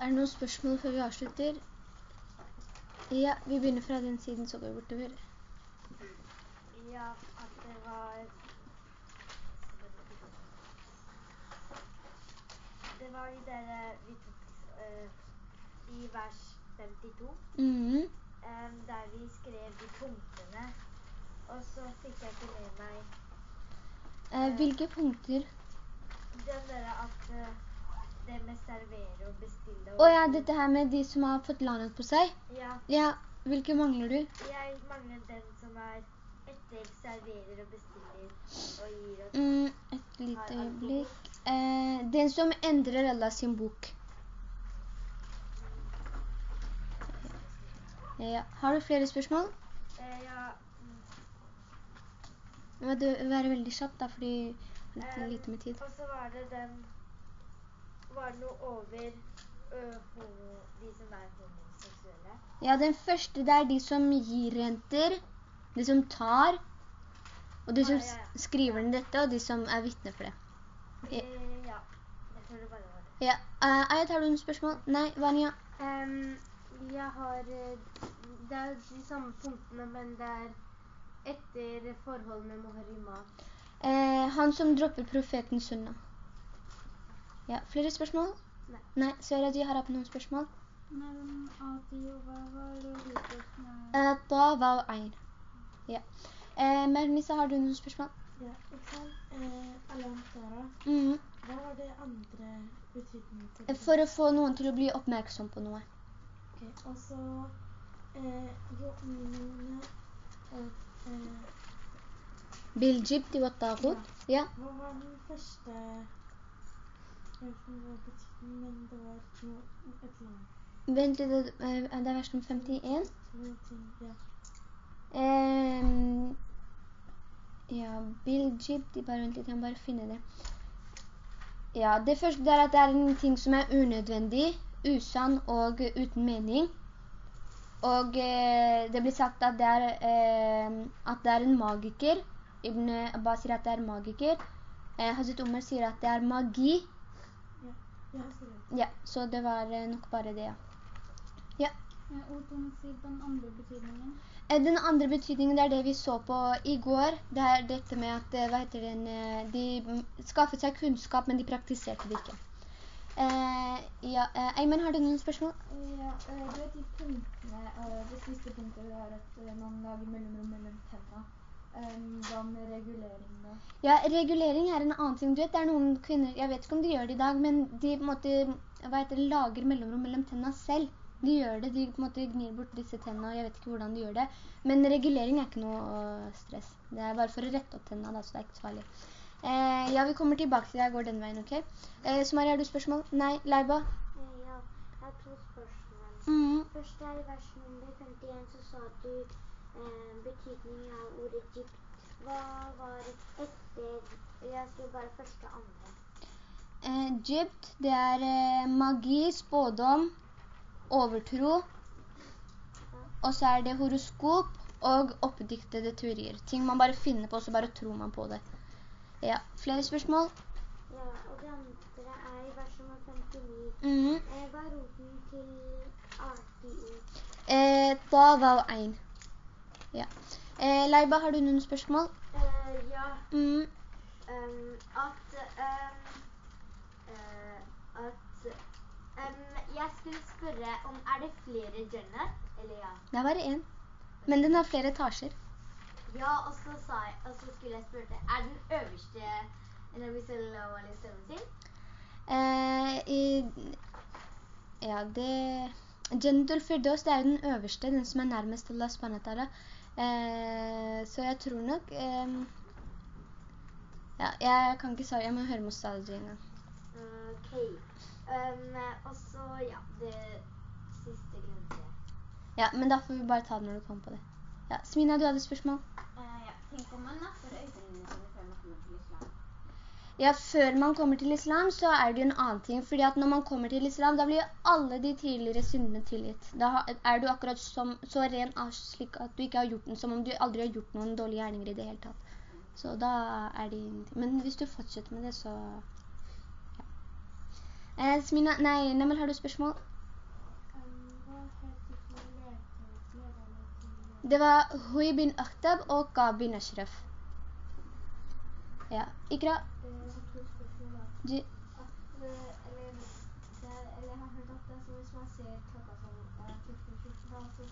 Er det noen spørsmål før vi avslutter? Ja, vi begynner fra den siden så går vi bortover. som har fått landet på seg? Ja. ja. Hvilke mangler du? Jeg mangler den som er etter serverer og bestiller og gir og... Mm, et lite øyeblikk. Eh, den som endrer Ella sin bok. Ja, har du flere spørsmål? Eh, ja. Må du være veldig kjapt da, fordi det er litt eh, med tid. Og så var det den... Var det noe over homo, de som er homoseksuelle? Ja, den første det er de som gir renter, de som tar, og de som Ah, ja, ja. skriver ned dette, og de som er vittne for det. Ja. Ja. Jeg tror det bare var det. Ja, uh, tar du noen spørsmål? Nei, Vanya? Um, jeg har eh, Det er de samme punktene, men det er etter forhold med Moharima. Eh, han som dropper profeten sunna. Ja, flere spørsmål? Nei. Nei, Sara, du har hatt noen spørsmål. Men at jo, hva var det rikest med... Eh, Ta var ein. Ja. Eh, Mermisa, har du noen spørsmål? Ja, ikke sant? Eh, Alam Tara, Mhm. hva var det andre betydningen til Eh, For å få noen til å bli oppmerksom på noe. Ok, Og så, eh, eh, Biljibti wa tagut. Ja. hva var den første, jeg vet ikke hva betydningen, men det var et annet, Vent litt, det er vers nummer 51. to ting, ja. Bill ja, de bare vent litt, jeg må bare finne det. Ja, det første er at det er en ting som er unødvendig, usann og uten mening. Og eh, det blir sagt at det, er, eh, at det er en magiker. Ibn Abbas sier at det er magiker. Eh, Hazret Umar sier at det er magi. Ja, så det. Var eh, nok bare det, ja. Ja. Og den andre betydningen, Eh, Den andre betydningen det er det vi så på i går. Det er dette med at, eh, hva heter den, de skaffet seg kunnskap, men de praktiserte det ikke. Eh, ja, Eimen, har du noen spørsmål? Ja, du vet de punktene, det siste punktet er at eh, man lager mellomrom mellom tenna. Um, med regulering da? Ja, regulering er en annen ting. Du vet, det er noen kvinner, jeg vet ikke om de gjør det i dag, men de på en måte, hva heter det, lager mellomrom mellom tennene selv. De gjør det, de på en måte gnir bort disse tennene, og jeg vet ikke hvordan de gjør det. Men regulering er ikke noe øh, stress. Det er bare for å rette opp tennene, da, så det er ikke så farlig. Eh, ja, vi kommer tilbake til det. Jeg går den veien, ok? Eh, Sumari, har du spørsmål? Nei, Leiba? Eh, ja, jeg har to spørsmål. Mhm. Først er i vers nummer 51 så sa du eh, betydningen av ordet Egypt. Hva var etter, jeg skulle bare første andre. Eh, Egypt, det er eh, magi, spådom, overtro, og så er det horoskop og oppdiktede teorier. Ting man bare finner på, så bare tror man på det. Ja, flere spørsmål? Ja, og det andre er i vers nummer 59. Mhm. Eh, hva er roten til artig ord? Eh, da var ein. Ja. Eh, Leiba, har du noen spørsmål? Eh, ja, Mm. um, at, um, uh, at um, jeg skulle spørre om er det flere Jannah, eller ja? Det er bare en. Men den har flere etasjer. Ja, og så, sa jeg, og så skulle jeg spørre deg, er den øverste Nabi sallallahu alaihi wasallam sin? Eh, i, ja, det... Jannatul Firdaus, det er jo den øverste, den som er nærmest Allah subhanahu. Eh, så jeg tror nok... Eh, ja, jeg kan ikke svare, jeg må høre Mostadji en gang. Ok. Um, og så, ja, det siste glemte jeg. Ja, men da får vi bare ta det når du kommer på det. Ja, Smina, du hadde spørsmål? ja. Tenk om man napper øynene sine før man kommer til islam. Ja, før man kommer til islam, så er det jo en annen ting. Fordi at når man kommer til islam, da blir jo alle de tidligere syndene tilgitt. Da er du akkurat som, så ren slik at du ikke har gjort den, som om du aldri har gjort noen dårlige gjerninger i det hele tatt. Så da er det ingenting. Men hvis du fortsetter med det, så... Ja. Eh, Smina, nei, Nemel, har du spørsmål? Det var Hui bin Akhtab og Qab bin Ashraf. Ja, Ikra, Eh, jeg har to spørsmål da. Du... At, eller, er, eller jeg har hørt at det sånn hvis man ser klokka 14-14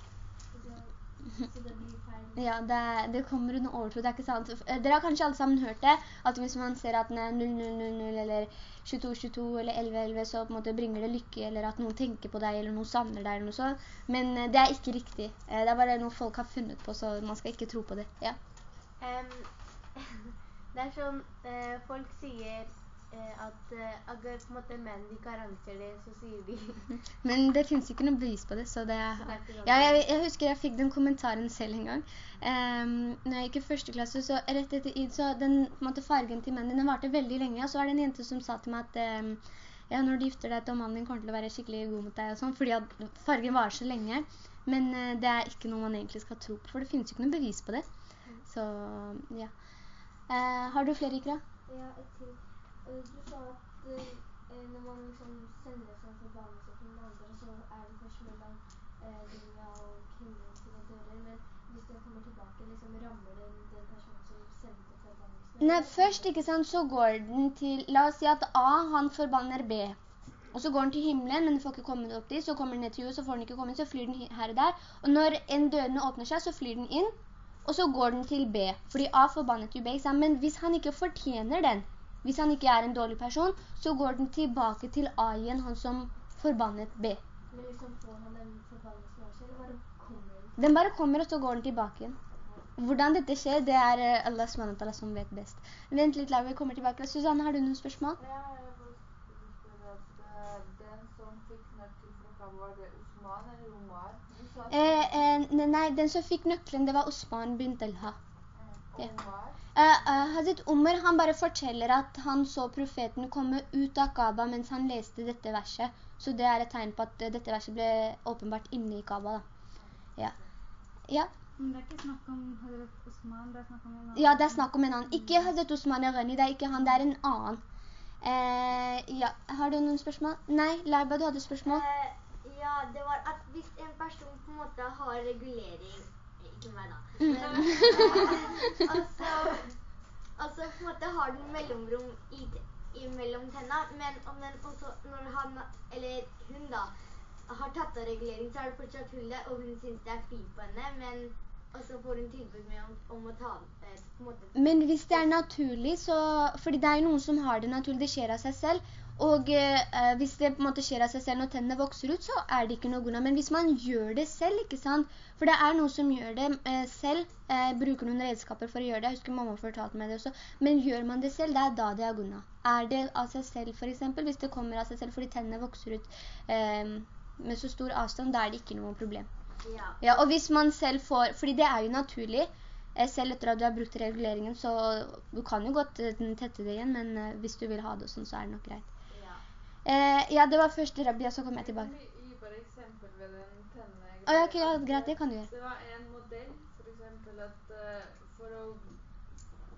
så, det- blir feil. Ja, det, det kommer under overtro, det er ikke sant. Eh, Dere har kanskje alle sammen hørt det, at hvis man ser at den er 0000 eller 2222 eller 1111, så på en måte bringer det lykke, eller at noen tenker på deg, eller noen savner deg, eller noe sånt. Men eh, det er ikke riktig. Eh, Det er bare noe folk har funnet på, så man skal ikke tro på det. Ja. Um, det er sånn, folk sier at eh, agar på en måte menn ikke arrangerer det, så sier de Men det finnes ikke noe bevis på det, så det er... Ja, jeg, jeg husker jeg fikk den kommentaren selv en gang. Um, når jeg gikk i første klasse, så rett etter Id, så den måte, fargen til mennene den varte veldig lenge, og så var det en jente som sa til meg at um, ja, når du gifter deg til mannen din kommer til å være skikkelig god mot deg og sånn, fordi fargen var så lenge. Men uh, det er ikke noe man egentlig skal tro på, for det finnes jo ikke noe bevis på det. Så, ja. Uh, har du flere, Ikra? Ja, et til. Eh, Du sa at eh, eh, når man liksom sender fra forbannelse til den andre, så er det først mellom eh, Dunya og himmelen sine dører, men hvis den kommer tilbake, liksom rammer den den personen som sendte forbannelsen? Nei, først, ikke sant, så går den til, la oss si at A, han forbanner B. Og så går den til himmelen, men den får ikke komme opp dit, så kommer den ned til jord, så får den ikke komme inn, så flyr den her og der. Og når en dørene åpner seg, så flyr den inn, og så går den til B. Fordi A forbannet jo B? Men hvis han ikke fortjener den, hvis han ikke er en dårlig person, så går den tilbake til A igjen, han som forbannet B. Men liksom får han den forbannelsen også, eller bare kommer den? Bare kommer, og så går den tilbake igjen. Hvordan dette skjer, det er eh, Allah SWT som vet best. Vent litt, la vi komme tilbake. Susanne, har du noen spørsmål? Ja, jeg bare spør at eh, den som fikk nøkkelen var det Osman eller Omar? Eh, eh, nei, den som fikk nøkkelen, det var Osman bin Talha. Mm, ja. Omar. Eh, eh, Hazret Umar, han bare forteller at han så profeten komme ut av Kaaba mens han leste dette verset. Så det er et tegn på at eh, dette verset ble åpenbart inne i Kaaba da. Ja. Ja. Men det er ikke snakk om Hazret Osman, det er snakk om en annen. ja, det er snakk om en annen. Ikke Hazret Osman Rønni, det er ikke han, det er en annen. Eh, ja, har du noen spørsmål? Nei, Leiba, du hadde spørsmål? Eh, ja, det var at hvis en person på en måte har regulering Meg, da. Mm. Men, altså, altså på en måte har den mellomrom i, i mellom tenna, men om den også, når han, eller hun da, har tatt av regulering, så er det fortsatt hullet, og hun synes det er fint på henne, men og så får hun tilbud med om, å ta eh, på Men hvis det er naturlig, så... Fordi det er noen som har det naturlig, det skjer av seg selv. Og eh, hvis det på en måte skjer av seg selv når tennene vokser ut, så er det ikke noe god. Men hvis man gjør det selv, ikke sant? For det er noen som gjør det eh, selv, eh, bruker noen redskaper for å gjøre det. Jeg husker mamma fortalte meg det også. Men gjør man det selv, det er da det er god. Er det av seg selv, for eksempel, hvis det kommer av seg selv fordi tennene vokser ut eh, med så stor avstand, da er det ikke noe problem. Ja. Ja, og hvis man selv får, fordi det er jo naturlig, eh, selv etter at du har brukt reguleringen, så du kan jo godt eh, tette det igjen, men eh, hvis du vil ha det sånn, så er det nok greit. ja. Eh, ja, det var først Rabia, så kommer jeg tilbake. vi gi bare eksempel ved den tenne... Å, ja, okay, ja, greit, det kan du gjøre. Det var en modell, for eksempel, at uh, for å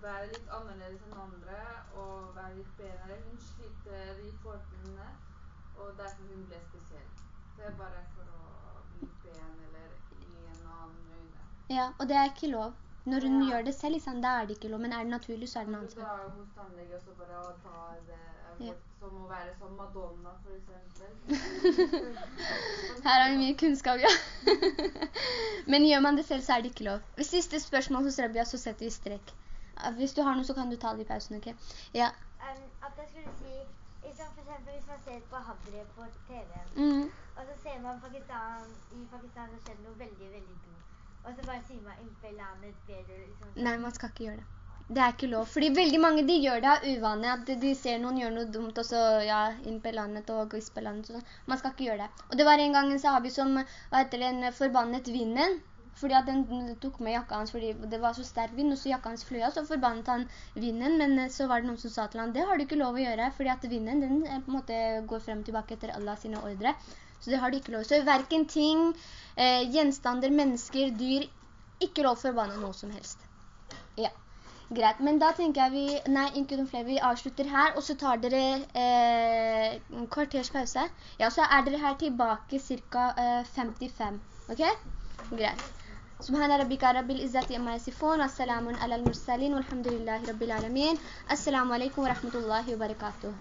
være litt annerledes enn andre og være litt bedre, hun sliter i fortene, og derfor hun ble spesiell. Det er bare for å bli pen eller i en annen øyne. Ja, og det er ikke lov. Når hun Ja. gjør det selv, liksom, da er det ikke lov, men er det naturlig, så er det en Kan annen du sak. dra hos tannlege og så bare å ta det Ja. som å være som Madonna, for eksempel. Her har vi mye kunnskap, ja. men gjør man det selv, så er det ikke lov. Hvis siste spørsmål hos Rabia, så setter vi strek. Eh, Hvis du har noe, så kan du ta det i pausen, ok? Ja. Um, at jeg skulle si, liksom for eksempel hvis man ser på Hadri på TV, Mm. og så ser man Pakistan, i Pakistan så skjer det noe veldig, veldig dumt. Og så bare sier man innenfor landet bedre, liksom. Nei, man skal ikke gjøre det. Det er ikke lov, fordi veldig mange de gjør det av uvane, at de ser noen gjøre noe dumt, og så, ja, landet og gispelanet, og sånn. Man skal ikke gjøre det. Og det var en gang en sahabi som, hva heter det, en forbannet vinden, fordi at den tok med jakka hans, fordi det var så sterk vind, og så jakka hans fløy så forbannet han vinden, men eh, så var det noen som sa til han, det har du ikke lov å gjøre, fordi at vinden, den eh, på en måte går frem og tilbake etter Allah sine ordre. Så det har du ikke lov. Så hverken ting, eh, gjenstander, mennesker, dyr, ikke lov å forbanne noe som helst. Ja, greit. Men da tenker jeg vi, nei, ikke noen flere, vi avslutter her, og så tar dere eh, en kvarters pause. Ja, så er dere her tilbake cirka eh, 55, ok? Greit. سبحان ربك رب العزة عما يصفون والسلام على المرسلين والحمد لله رب العالمين السلام عليكم ورحمة الله وبركاته